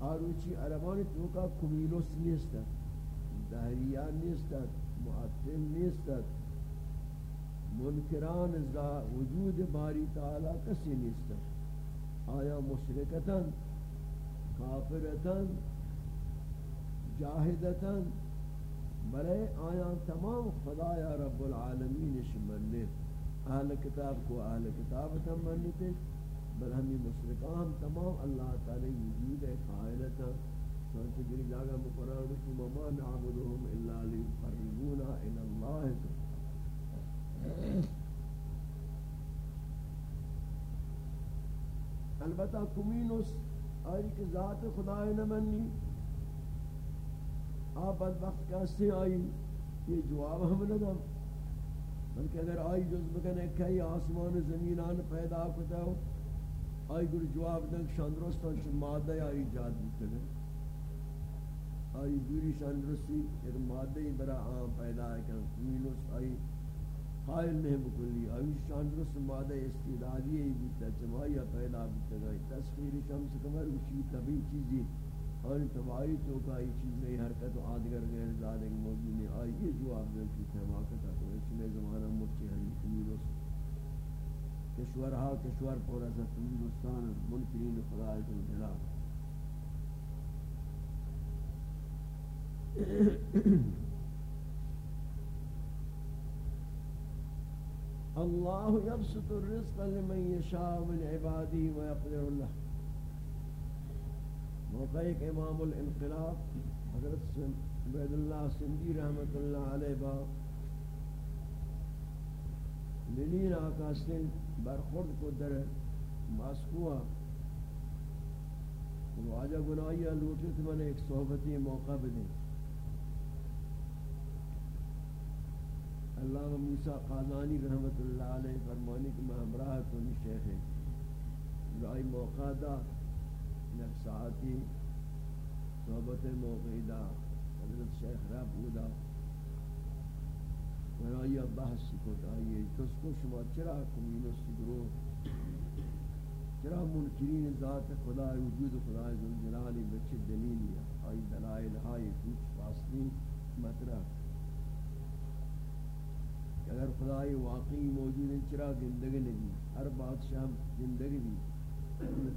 آروچی عربانی توکا کمیلوس نیستد دہریان نیستد معطل نیستد منکران وجود باری تعالی کسی نیستد آیا مشرکتاً کافرتن جاہدتن بلے آیان تمام خدایا رب العالمین شمنے اہل کتاب کو اہل کتاب تم منتے، بل ہمیں مشرکان تمام اللہ تعالی وجود ہے قائلتا سنت جری جاگا مقرآن کی مما نعبدهم الا لیقربونا الى اللہ۔ البتہ کمینوس آئی کہ ذات خدای نہ آپ بدبخت کیسے آئی؟ یہ جواب ہم نہ دم بلکہ اگر آئی جز بکنے کئی آسمان زمینان پیدا کتا ہو، آئی گر جواب دنگ شاندرستان چھ مادہ آئی جاد بیتے گئے آئی دوری شاندرستی ایک مادہ برا آم پیدا ہے کہ مینوس آئی قائل نہیں بکلی آئی شاندرست مادہ استعدادی ہی بیتا جماعیہ پیدا بیتا گئی تصویر شمس کمر اسی طبی چیزی اور تباہی تو کا یہ چیز نہیں حرکت و آدگر غیر زادہ موجود نہیں آئی یہ جواب دیں کی تحماقت ہے تو اس میں زمانہ مرچی ہنی کمیلوس کشورہا کشور ہا کشور پورا سا کمیلوستان منکرین خدا عزم جلا الله يبسط الرزق لمن يشاء من عباده ويقدر له. موقع ایک امام الانقلاب، حضرت عبید اللہ سندی رحمت اللہ علیہ با لنین آقا سن برخورد کو در ماسکوہ واجہ گناہیہ لوٹت من ایک صحبتی موقع بدیں اللہ موسیٰ قادانی رحمت اللہ علیہ فرمانی کہ میں ہمراہ کنی شیخ ہے رائی موقع دا یک ساعتی صحبت موقعی دا، حضرت شیخ رب اودا ورایا بحث کو آئیے کس کو شما چرا کمیونسٹ گروہ چرا منکرین ذات خدا وجود خدا ذوالجلالی بچے دلیل آئی دلائل آئی کچھ فاصلی مطرح۔ اگر خدای واقعی موجود ہے چرا زندگی نہیں؟ ہر بادشاہ زندگی بھی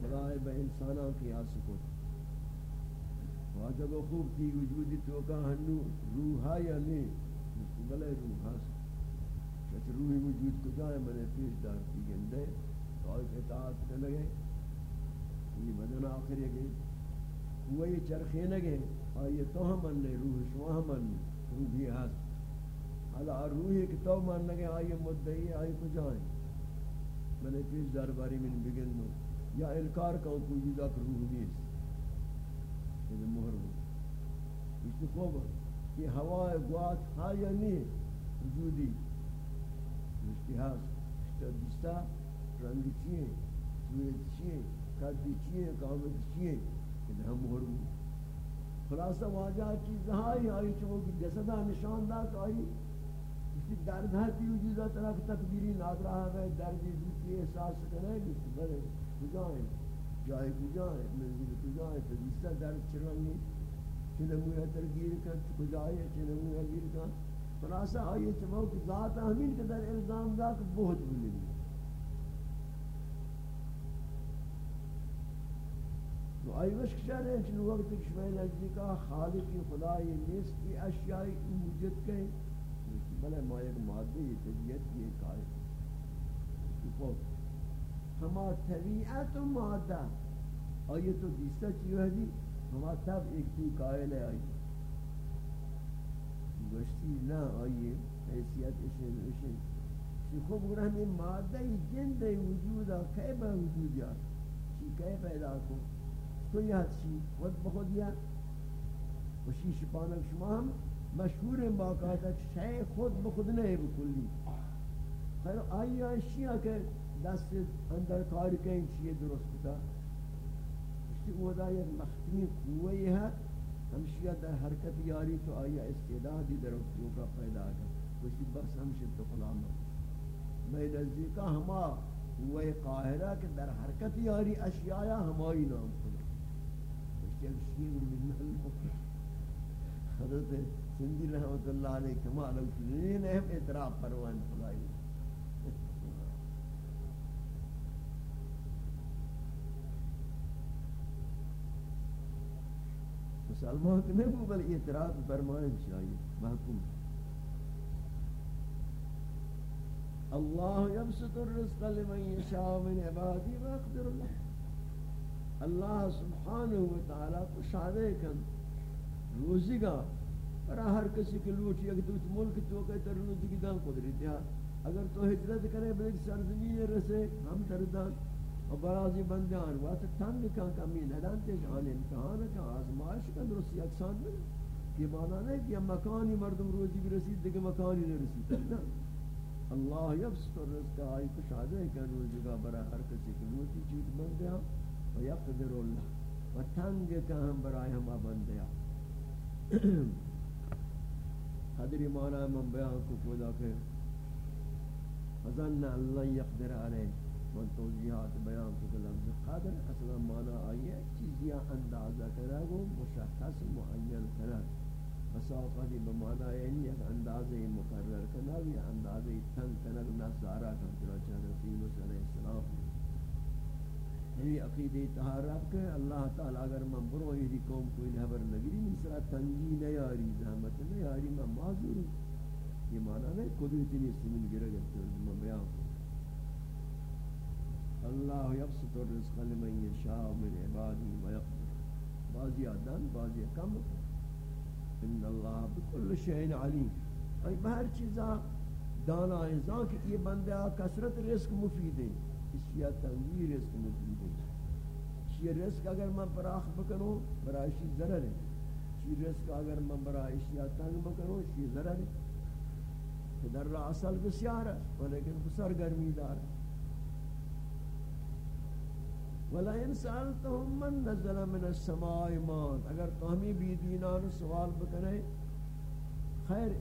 خدای بہ انساناں کی آس کو واجب خوب کی وجودی تو کا ہنو روح یا نہیں بلے روح ہے کہ روح وجود کو جائے میں پیش دار کی گندے۔ اور اطاعت کر لگے۔ یہ بدن آخر ہے کہ وہی چرخے لگے اور یہ تو ہم نے، روح شما ہم روح بھی ہے حالا روحی کہ تو مان لگے، آئی مدعی، آئی کجائیں میں نے پیش درباری میں بگن دوں یا انکار کا کوئی جدا کہ روح نیست۔ یہ مہر ہو۔ اس خوب کہ ہوا گوات ہا یا نہیں وجودی۔ اشتحاس اشتدستا رنگ چیئے، سویت چیئے، قدی چیئے، قامت چیئے۔ کہ ہم مہر ہو۔ خلاصہ واجہ چیز ہائی آئی چونکہ جسدہ نشان دا کہ آئی کہ درد ہے کہ وجودہ جی طرف تکبیری نادرہ ہے درد جیتی احساس کرنے گی بلے کجائیں جائے کجائیں منزل کجائیں تو جسا درد چرنگی چنمویا ترگیر کن کجائے چنمویا گیر کن خلاصہ آئیے چمو کہ ذات ہمین کے در الزام دا کہ بہت بلی تو آئی وشک چاہ رہے ہیں چنو وقت کشمہ نزدیکا خالقی خدای نیست کی اشیائی موجد کہیں۔ بلے ما ایک مادی طبیعت کی ایک آئے تو ہما طبیعت و مادہ۔ آئیے تو دیستا چیو ہے جی۔ ہما تب ایک تی قائل ہے آئی گوشتی نہ آئیے۔ حیثیت اشن اشن چی خوب گرہ ہمیں مادہ جند وجودا کئی با وجود یا چی کئی پیدا کو؟ تو یہ چی؟ خود بخود یا وشی شپانک شما ہم۔ مشہور ہیں باقاعدہ شے خود بخود نہیں بکلی خیر، آئی آشیاء کے دست اندر کار کہیں چیئے درست کتا اسی اودا یک مختمی قوی ہے۔ ہمشیہ در حرکت یاری تو آئی استعدادی در اکتیوں کا پیدا ہے اسی بس ہمشہ تو خلاما میں نزدیکا ہاں، ہما قوی قاہرہ کے در حرکت یاری اشیاء ہمائی نام کنا اسی ایک شیئر من اللہ۔ حضرت سندی رحمت اللہ علیہ کمال الکلین اہم اعتراف پروان خدای مسلمان کے نہیں بل اعتراف فرمائیں چاہیے محکوم۔ اللہ یبسط الرزق لمن یشاء من عبادی واقدر اللہ اللہ سبحانہ و وتعالی کو شادے کن روزی گاہ برا ہر کسی کے لوٹ یا کہ ملک تو کہ تر روز کی دان قدرت ہے اگر تو ہجرت کرے بلک سرزمین رسے، ہم تردان اور برازی بندیان واسه تنگ کان کمی ندان تے جان امتحان کا، آزمائش کا درست یکسان میں۔ یہ معنی نہیں کہ مکانی مردم روزی بھی رسید دیکھ مکانی نہیں رسید۔ نا اللہ یبسط الرزق، آئی کچھ آدھے کہ روزی کا برا ہر کسی کی لوٹی چیز بندیان ہاں۔ و یقدر اللہ۔ و تنگ کا ہم برای ہم بندیان ہاں۔ قدر مانا من بیان کو کودا کہ فظن اللہ یقدر علیہ. من توجیحات بیان کو لفظ قدر اصلا مانا آئی ہے، چیزیاں اندازہ کرا گو، مشخص، معین کرا. مساقتی بمانا یعنی ایک اندازہ مقرر کرنا، یا اندازہ تنگ کنگ نظارہ کرنا چاہتا رسول علیہ السلام یہ عقیدہ طہارت کہ اللہ تعالی اگر من برو یہ قوم کوئی خبر نگری مثلا تنگی نہ یاری، زحمت نہ یاری، میں معذور ہوں۔ یہ معنی نہیں قدرت نہیں سمن گرے گئے میں بیان اللہ یبسط الرزق لمن یشاء من عباده ويقدر بعضی آدم بعضی کم۔ ان اللہ بكل شيء علیم۔ ای بہر چیزا دانا انسان کہ یہ بندہ کثرت رزق مفید ہے اس یا تنگی رزق مفید ہے۔ یہ رزق اگر میں براخ بکنوں برایشی ضرر ہے۔ یہ رزق اگر میں برایشی تنگ بکنوں یہ ضرر ہے۔ در را اصل بسیار ہے ولیکن بسر گرمی دار ہے ولا ان سالتهم من نزل من السماء ماء، اگر تو ہمیں بھی دینان سوال بکنے، خیر،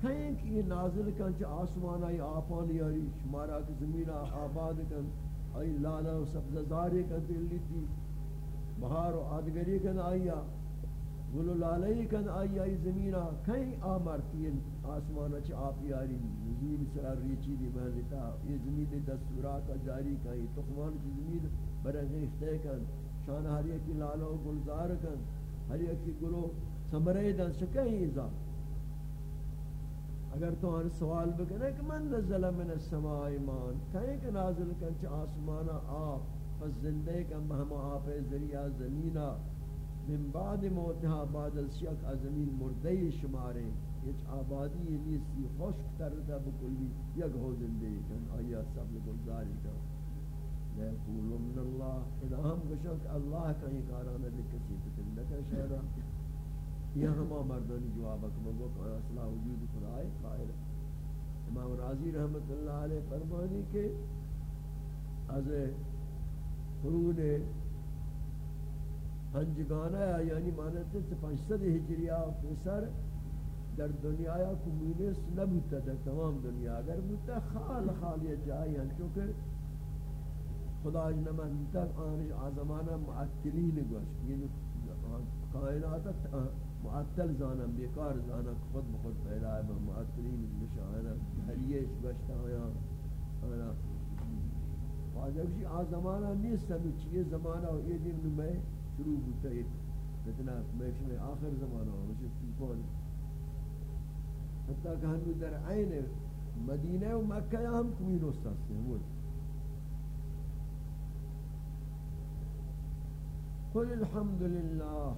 کہیں کہ یہ نازل کن چا آسمان آئی آپان یاری، شمارا کی زمین آباد کن۔ آئی لالا و سبز زاری کن دلی تھی بہار و آدگری کن آئی گل و لالی کن آئی آئی زمین کہیں آمرتی آسمان چا آپ یاری، زمین سرار ریچی دی محلتا یہ زمین دستورات جاری کن تخمان کی زمین برنگ کن، شان ہر یکی لالا و گلزار کن، ہر یکی گلو سمرے دن سکہیں اضافہ اگر تو ان سوال بکنے کہ من نزل من السماء ایمان، کہیں کہ نازل کن چا آسمانا آپ، پس زندے کن بہم آپ ذریعہ زمینہ من بعد موتها بعد از شک از زمین مردی شمارے۔ ہیچ آبادی نیستی خوشک ترتا بکلی یک ہو زندے کن۔ آیا سب گلزاری کن لیکولو من اللہ اذا ہم گشن کہ اللہ کہیں کارانا لکسی فتن لکن شہرہ۔ یہ ہما مردانی جواب اکمہ کہ اصلاح وجود خدای قائل امام راضی رحمت اللہ علیہ فرمانی کے از قرون پنجگانہ یعنی مانتے ہیں پنجسد ہجریہ پیسر در دنیا یا کمونیس نبوتا در تمام دنیا۔ اگر بوتا خال خال یہ جائی ہیں، چونکہ خدا نمانتا آنش آزمانہ معطلین گوشت یعنی یہ کائنات معطل زانم بیکار زانم خود بخود پیدا میں معطلین مشاہنہ حریش گشتا آیا؟ آیا واجہ کسی آ زمانہ نیست ہے چیئے زمانہ ہو یہ دن میں شروع ہوتا ہے فتنہ میں میں آخر زمانہ ہو مجھے تیپون حتیٰ کہ ہنو در عین مدینہ و مکہ ہم کوئی نوستاس ہیں وہ قل الحمدللہ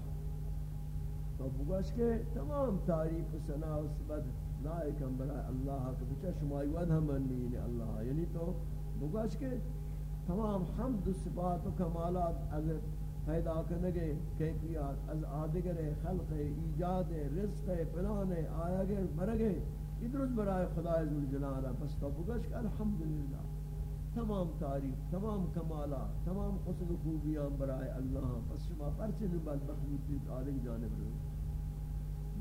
تو بگوش کہ تمام تعریف و ثنا و صفت لائکم برای اللہ کہ بچہ، شمائی ود ہم انین یعنی اللہ۔ یعنی تو بگوش کہ تمام حمد و صفات و کمالات از پیدا کرنگے کیفیات از آدگر خلق ایجاد رزق پلان آیا گئے مرگے ادرس برای خدا عزوجلالہ بس تو بگوش کہ الحمدللہ۔ تمام تعریف، تمام کمالات، تمام حسن خوبیاں برائے اللہ۔ بس شما پرچے نبال بخموتی آدھگ جانب رہے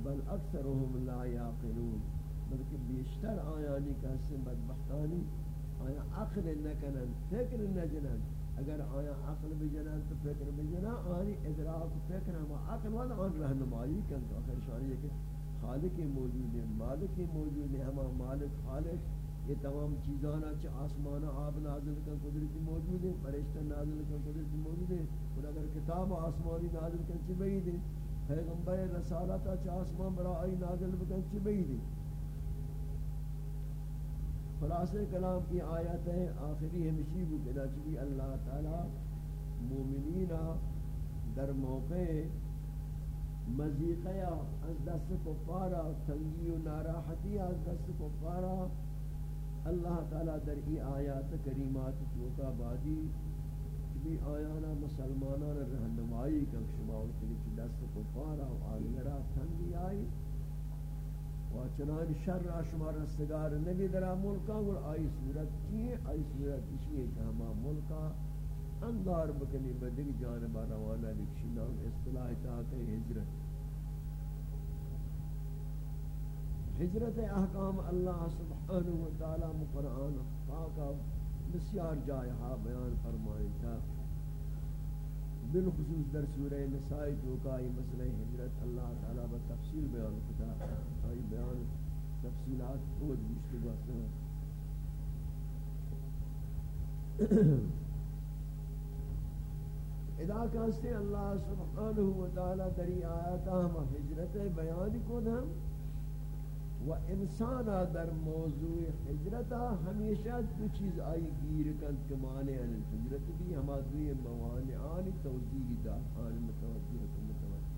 بل اکثرهم لا یعقلون بلکہ بیشتر آیانی کا حسن بدبختانی، آیا عقل نکنن، فکر نجنن. اگر آیا عقل بجنن تو فکر بجنن، آنی ادراک فکر ہم عقل والا آن رہنمائی کن. تو آخر شانی ہے کہ خالق موجود ہے مالک موجود ہے ہما مالک خالق یہ تمام چیزانا چھ آسمانا آب نازل کن، قدرتی موجود ہے فرشتہ نازل کن، قدرتی موجود ہے اور اگر کتاب آسمانی نازل کن چھ بعید ہے پیغمبر رسالت چ آسمان برا ای نازل بکن چی بیدی؟ خلاصے کلام کی آیت ہے، آخری ہمشی بو کہ چلی اللہ تعالی مومنین در موقع مزیقیا از دست کفارا، تنگی و ناراحتی از دست کفارا، اللہ تعالی در ای آیات کریمات چوکا بادی بھی آیانا مسلمانان رہنمائی کا شما کی دست کفارا و آگرہ تنگی آئی۔ و چنان شر شما رستگار نبی درہ ملکا اور آئی صورت کی آئی صورت اسی ہے کہ ہما ملکا اندار بکنی بدر جانبا روانہ لکشی نام اصطلاح تاکہ ہجرت۔ ہجرت احکام اللہ سبحانہ وتعالی مقرآن پاکا بسیار جائے ہا بیان فرمائیں تھا۔ بالخصوص در سورہ نسائی جو کائی مسئلہ ہجرت اللہ تعالیٰ بتفصیل بیان کتا آئی بیان تفصیلات خود مشتبہ سے *coughs* ادا کہتے اللہ سبحانہ وتعالی دری آیاتا ہم ہجرت بیان کو ہم و انسان در موضوع حجرت ہمیشہ دو چیز آئی گیر کن کہ معنی ان حجرت بھی ہما دوی موانی آنی توضیح دا، آنی متوجہ کن، متوجہ.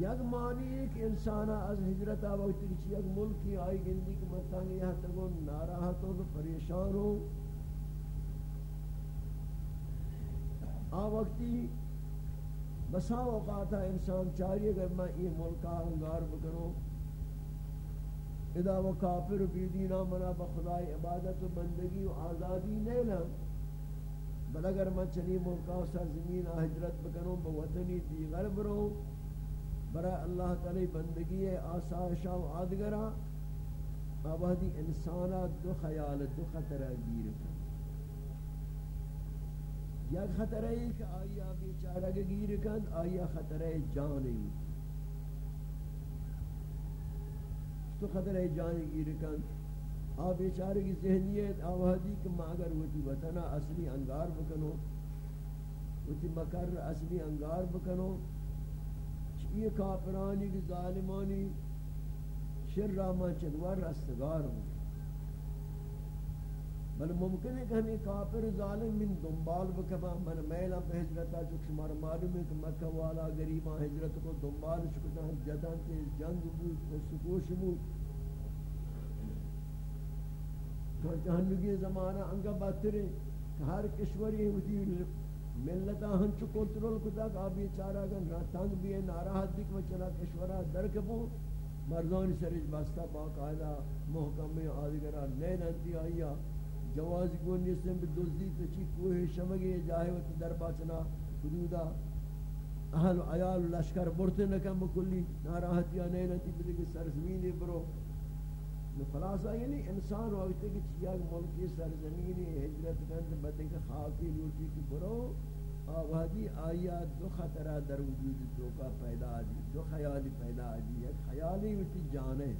یک معنی ایک انسان از حجرت وقت کسی یک ملکی آئی گندی کہ مرتانی یہاں تکو ناراحت ہو پریشان ہو. آ وقتی بسا اوقات انسان چاہیے کہ میں یہ ملکہ انگار بکنوں۔ ادا و کافر بی دینا منا بخدای عبادت و بندگی و آزادی نہیں لم بل اگر میں چنی ملکہ و سرزمین حجرت بکنوں بوطنی دیگر بروں۔ برای اللہ تعالی بندگی آسائشہ و آدگرہ۔ آبادی انسانا دو خیال، دو خطرہ گیر کن یک خطرہ ہے کہ آیا بیچارہ گیر کن آیا خطرہ جانی؟ تو خطرہ جانی گیر کن آ بیچارے کی ذہنیت آوادی کہ ما اگر ہوتی وطنہ اصلی انگار بکنو ہوتی مکر اصلی انگار بکنو یہ کافرانی کی ظالمانی، شر راما چدوار رستگار ہوں بل ممکن ہے کہ ہمیں کافر ظالم من دنبال بکبا من میلا پہ حجرتا جو شمار معلوم ہے کہ مکہ والا گریبا حجرت کو دنبال شکتا جدن تے جنگ بود و سکوش بود۔ تو جہنگی زمانہ انگا باترے کہ ہر کشوری ہوتی ملتا ہن چو کنٹرول کتا کہ آبی چارا گن تنگ بھی ہے ناراحت بھی کہ چلا کشورا درکبو مردان سرج بستا باقاعدہ محکمی آدھگرہ نین انتی آئیا جواز کو نیستن بھی تچی کوئی شمگی جاہے وقت در باچنا حدودا اہل عیال لشکر برتے نکم بکلی ناراحتی نین انتی بھی سرزمینی برو۔ خلاصہ یعنی انسان وقت کہ چیا ملکی سرزمینی ہجرت کند بدن کے خاکی لوٹی کی برو۔ آوادی آیا دو خطرہ در وجود، دو کا پیدا دی دو خیالی پیدا دی ایک خیالی وتی جانے۔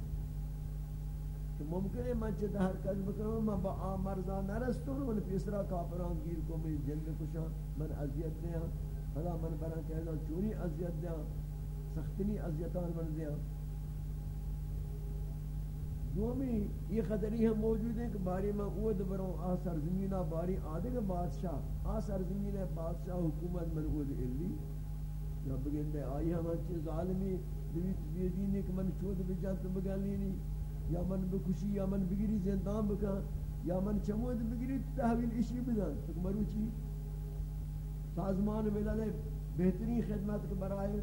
کہ ممکن ہے من چہ حرکت بکنم من با آمرزا نرستوں، من پیسرا کافران گیر کو میں جن کشا من اذیت دیا ہاں۔ خدا من برا کہنا چوری اذیت دیا ہاں، سختنی اذیتان من دیا ہاں۔ دومی یہ خطری ہم موجود ہیں کہ باری میں اود بروں، آ سرزمینہ باری آدھے کے بادشاہ، آ سرزمینہ بادشاہ، حکومت من اود علی یا بگن دے آئی ہم اچھے ظالمی دویت بیدینی کہ من چود بجان تو بگلینی یا من بکشی، یا من بگیری، زندان بکن. یا من چمود بگیری؟ تحویل اشی بدن. تو مروچی سازمان ملل بہترین خدمت کے برائے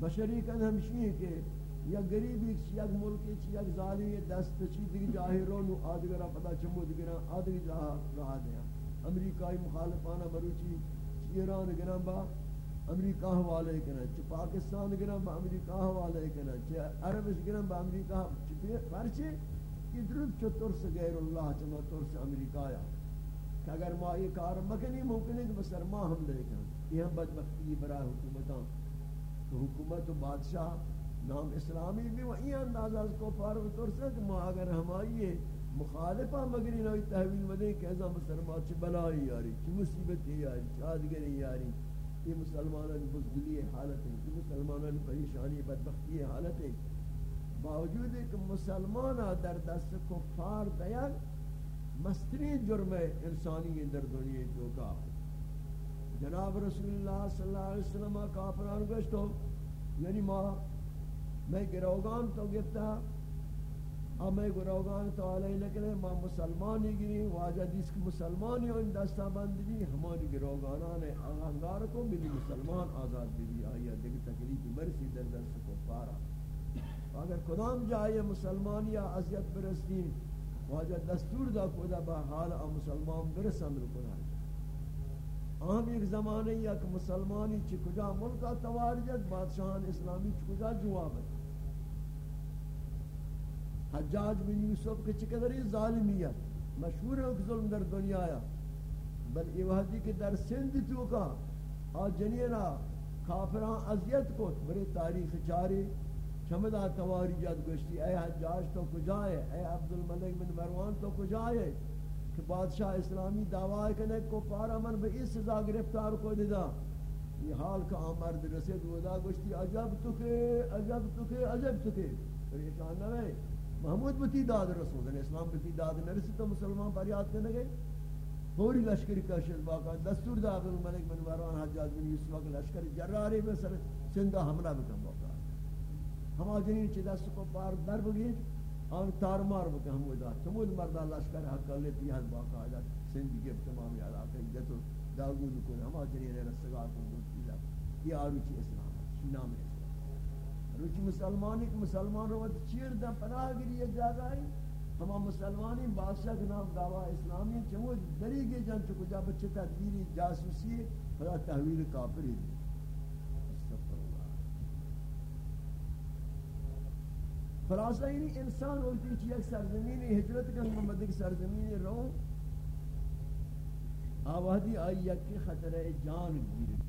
بشری کن ہمشی ہے کہ یا غریبی چی، یک ملکی چی، یک ظالمی دست چی دیگی جاہی رونو آدگرہ پتا چمو دیگرہ آدگی جاہا رہا دیا. امریکای مخالفانا مروچی چی؟ ایران گرم با امریکہ حوالے کنا چی پاکستان گرم با امریکہ حوالے کنا چی عربش گرم با امریکہ چی پرچے کی درد چو ترس غیر اللہ چما ترس امریکہ یا. کہ اگر ما یہ کار مکنی، ممکن ہے کہ بسر ما ہم لے کنا یہ ہم بدبختی برای حکومتاں. کہ حکومت و بادشاہ نام اسلامی بھی وہی انداز از کو پار ترسے کہ ما اگر ہم آئیے مخالفہ مگری نوی تحویل مدے کہ ایسا مسلمان چھ بلائی یاری چھ مصیبت یاری چھ آدگری یاری. یہ مسلمانوں کی بزدلی حالت ہے۔ یہ مسلمانوں کی پریشانی، بدبختی حالت ہے۔ باوجود ہے کہ مسلمان در دست کفار دیان مسترین جرم انسانی در دنیا جو کا۔ جناب رسول اللہ صلی اللہ علیہ وسلم کافران گشتو یعنی ما میں گروگان تو گفتا ہاں۔ اور میں گروگان تو علیہ نکلے، ما مسلمانی گری، واجہ دیس کی مسلمانی ان دستا بند بھی ہماری گروگانان آنگار کو بھی مسلمان آزاد بھی آئی دیکھ تکلیفی مرسی در دست کو پارا۔ اگر کدام جائے مسلمان یا عذیت برستی واجہ دستور دا کدا با حال مسلمان برسن رکنا آم ایک زمانے یا کہ مسلمانی چی کجا توارجت، بادشاہان اسلامی چی کجا جواب ہے؟ حجاج بن یوسف کے چقدر ظالمیت، مشہور ہے ظلم در دنیا آیا بل یہ وحدی کہ در سندھ تو کا آج جنینا کافران عذیت کو بڑے تاریخ چاری چمدہ تواری جد گشتی اے حجاج تو کجائے اے عبد الملک بن مروان تو کجائے کہ بادشاہ اسلامی دعوی کرنے کو پارا من بے اس سزا گرفتار کو دیدا یہ حال کا آمرد رسید ودا گشتی عجب تو کہ عجب تو کہ عجب تو کہ پریشان نہ رہے۔ محمود بتی داد رسول اللہ، اسلام بتی داد نہ رسی تو مسلمان فریاد کرنے گئے۔ فوری لشکری کا باقا دستور دا عبد الملک بن مروان حجاج بن یوسف کا لشکر جراری میں سر سندہ حملہ بکن باقا ہما جنین چی دست کو پار در بگی آن تارمار بکن ہم ودا تمود مردہ لشکر حق کر لیتی ہے باقا حجاج سندی کے تمامی علاقہ جتو داغود کن ہما جنین رستگار کن دوستی یہ آروچی اسلام ہے نام ہے۔ روچی مسلمانی کہ مسلمان رو چیر دا پناہ گری یہ جاگا ہے ہما مسلمانی بادشاہ کے نام دعویٰ اسلامی چمو دری گے جن چکو جا بچے تدبیری جاسوسی خدا تحویل کافری دی۔ خلاصہ یعنی انسان ہوتی چی ایک سرزمینی ہجرت کن محمد ایک سرزمینی رو۔ آوادی آئی، یکی خطرہ جان گیر